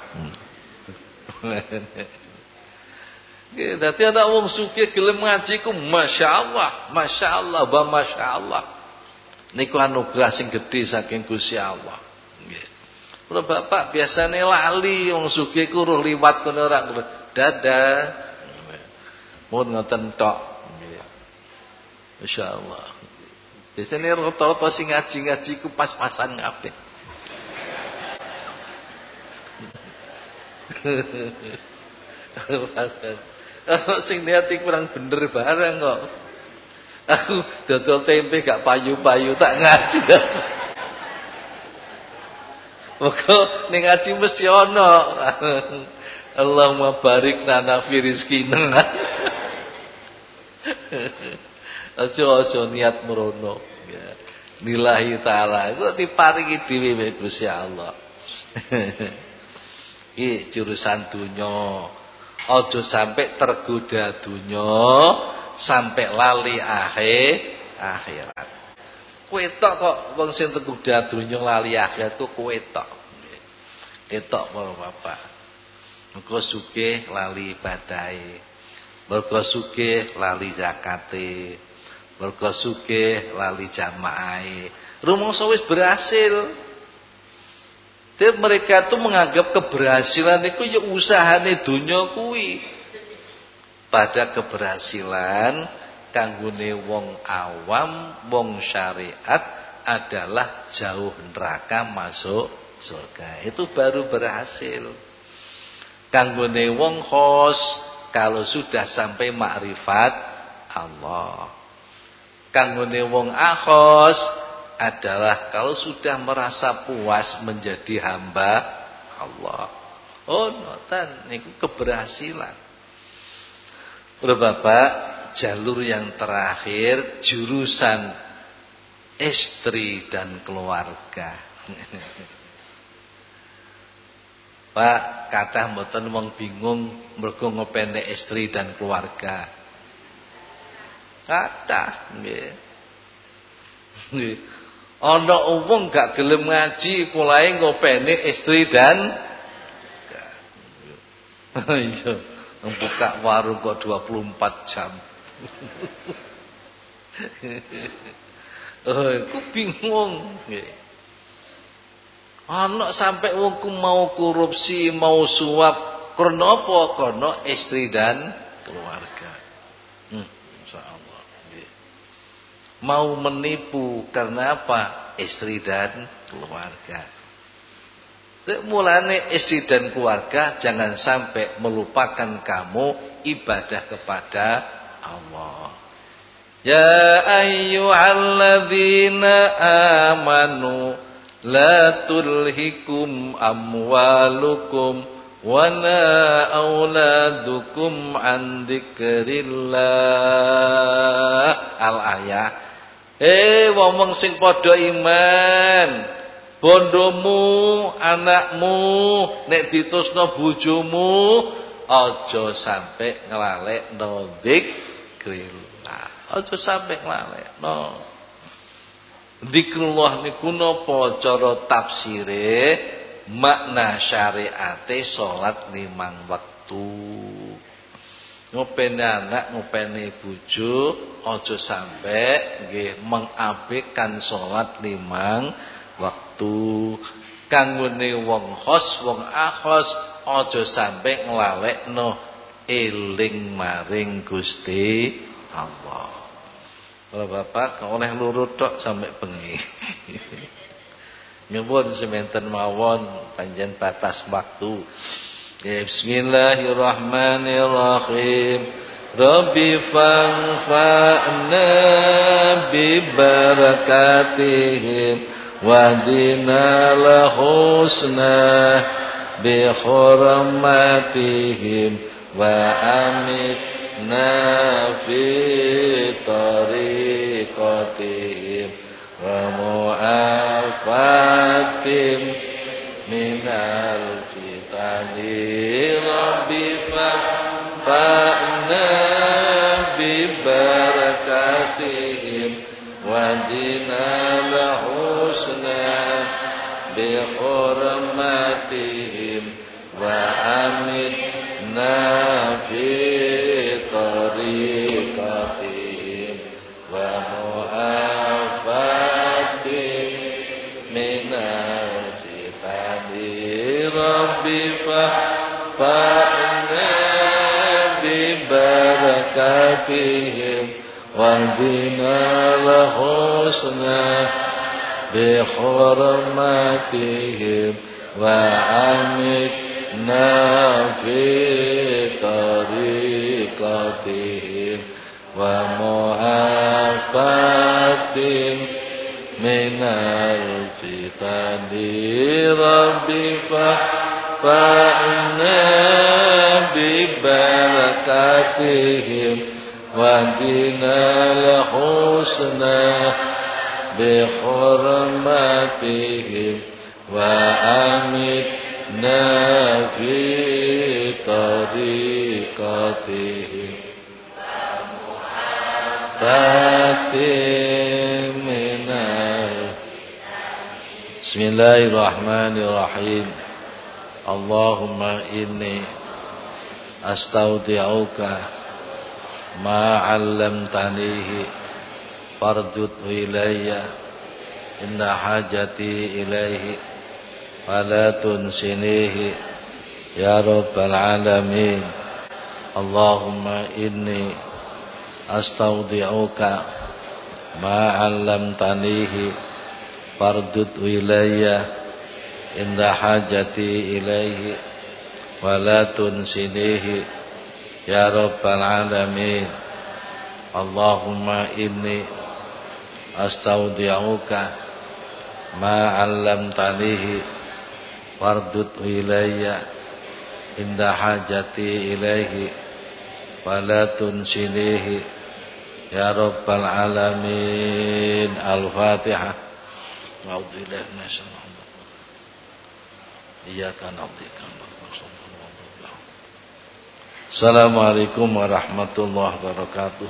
A: Nggih, dadi ana wong sugih gelem ngaji ku masyaallah, masyaallah, wa masyaallah. Niku anugerah sing gedhe saking Gusti Allah. Nggih. Kula bapak biasane lali wong sugih ku ruh liwat kene ora dadah. Mun ngoten tok. Nggih. Masyaallah. Biasane rata-rata sing ngaji-ngaji ku pas-pasan kabeh. Sing niati kurang bener bareng kok. Aku dodol tempe gak payu-payu tak ngaji. Maka ning ngaji mesti ana. Allahumma barik lana fi rizqina. Aja-aja niat merono. Ya. Nilahi taala. Kok diparingi dhewe Gusti Allah. Iki jurusan dunya. Aja sampai tergoda dunya sampai lali akhir akhirat. Kowe tok kok wong sing tergoda dunya lali akhirat ku kowe tok. Ketok para bapak. Muga sugih lali ibadahe. Mergo sugih lali zakate. Mergo sugih lali jamaahe. Rumangsa wis berhasil. Tapi mereka tuh menganggap keberhasilan itu ya usahane dunia kuwi. Pada keberhasilan kanggone wong awam, wong syariat adalah jauh neraka masuk surga. Itu baru berhasil. Kanggone wong khos kalau sudah sampai makrifat Allah. Kanggone wong akhos adalah kalau sudah merasa puas menjadi hamba Allah. Oh, notan niku keberhasilan. Bapak, jalur yang terakhir jurusan istri dan keluarga. Pak, kata mboten wong bingung mergo ngopene istri dan keluarga. Kata nggih. Nggih. Ana wong gak gelem ngaji mulai ngopeni istri dan iya, membuka warung kok 24 jam. oh, aku bingung nggih. Ana sampai wong mau korupsi, mau suap, karena apa? Karena istri dan keluarga. Hmm mau menipu karena apa? Istri dan keluarga. Mulane istri dan keluarga jangan sampai melupakan kamu ibadah kepada Allah. Ya ayyuhalladzina amanu la tulhikum amwalukum wala auladukum an dzikrillah al ayah Eh wong sing padha iman, bondomu, anakmu, nek ditusno bojomu aja sampe nglalekno zikrillah. Aja sampe nglalekno. Zikrullah niku napa cara tafsire makna syariate salat limang wektu ngopeni anak ngopeni bojo aja sampe nggih salat limang waktu. Kanggone wong khos wong akhos aja sampe nglalekno eling maring Gusti Allah. Kalau bapak oleh lurut tok sampai bengi. Nyuwun sementen mawon panjen batas waktu Bismillahirrahmanirrahim. Rabbi fanfa'na bibarakatihim Wahdina lahusna bihurmatihim Wa amitna fi tariqatihim Wa mu'afatihim minal fitani rabbi fa bi barakatihim wa dinal husna bi hurmatihim wa amitna fi ربي فأنا ببركاتهم واهدنا الحسنى بحرمتهم وعمتنا في طريقتهم ومعافاة من الفتن ربي فأنا ببركاتهم واهدنا الحسنى بحرمتهم وأمتنا في طريقتهم. فاتمنا. بسم الله الرحمن الرحيم. Allahumma inni astaudi'uka ma 'allamtanihi pardut ilayya. Inna hajati ilaihi fala tunsinihi. Ya rabbal alamin. Allahumma inni astaudi'uka ma 'allamtanihi pardut ilayya فاردده إلي إن حاجتي إليه ولا تنسنيه يا رب العالمين اللهم إني أستودعك ما علمتنيه فاردده إلي عند حاجتي إليه ولا تنسنيه يا رب العالمين الفاتحة أعوذ بالله من الشيطان Iyyaka na'budu Assalamualaikum warahmatullahi wabarakatuh.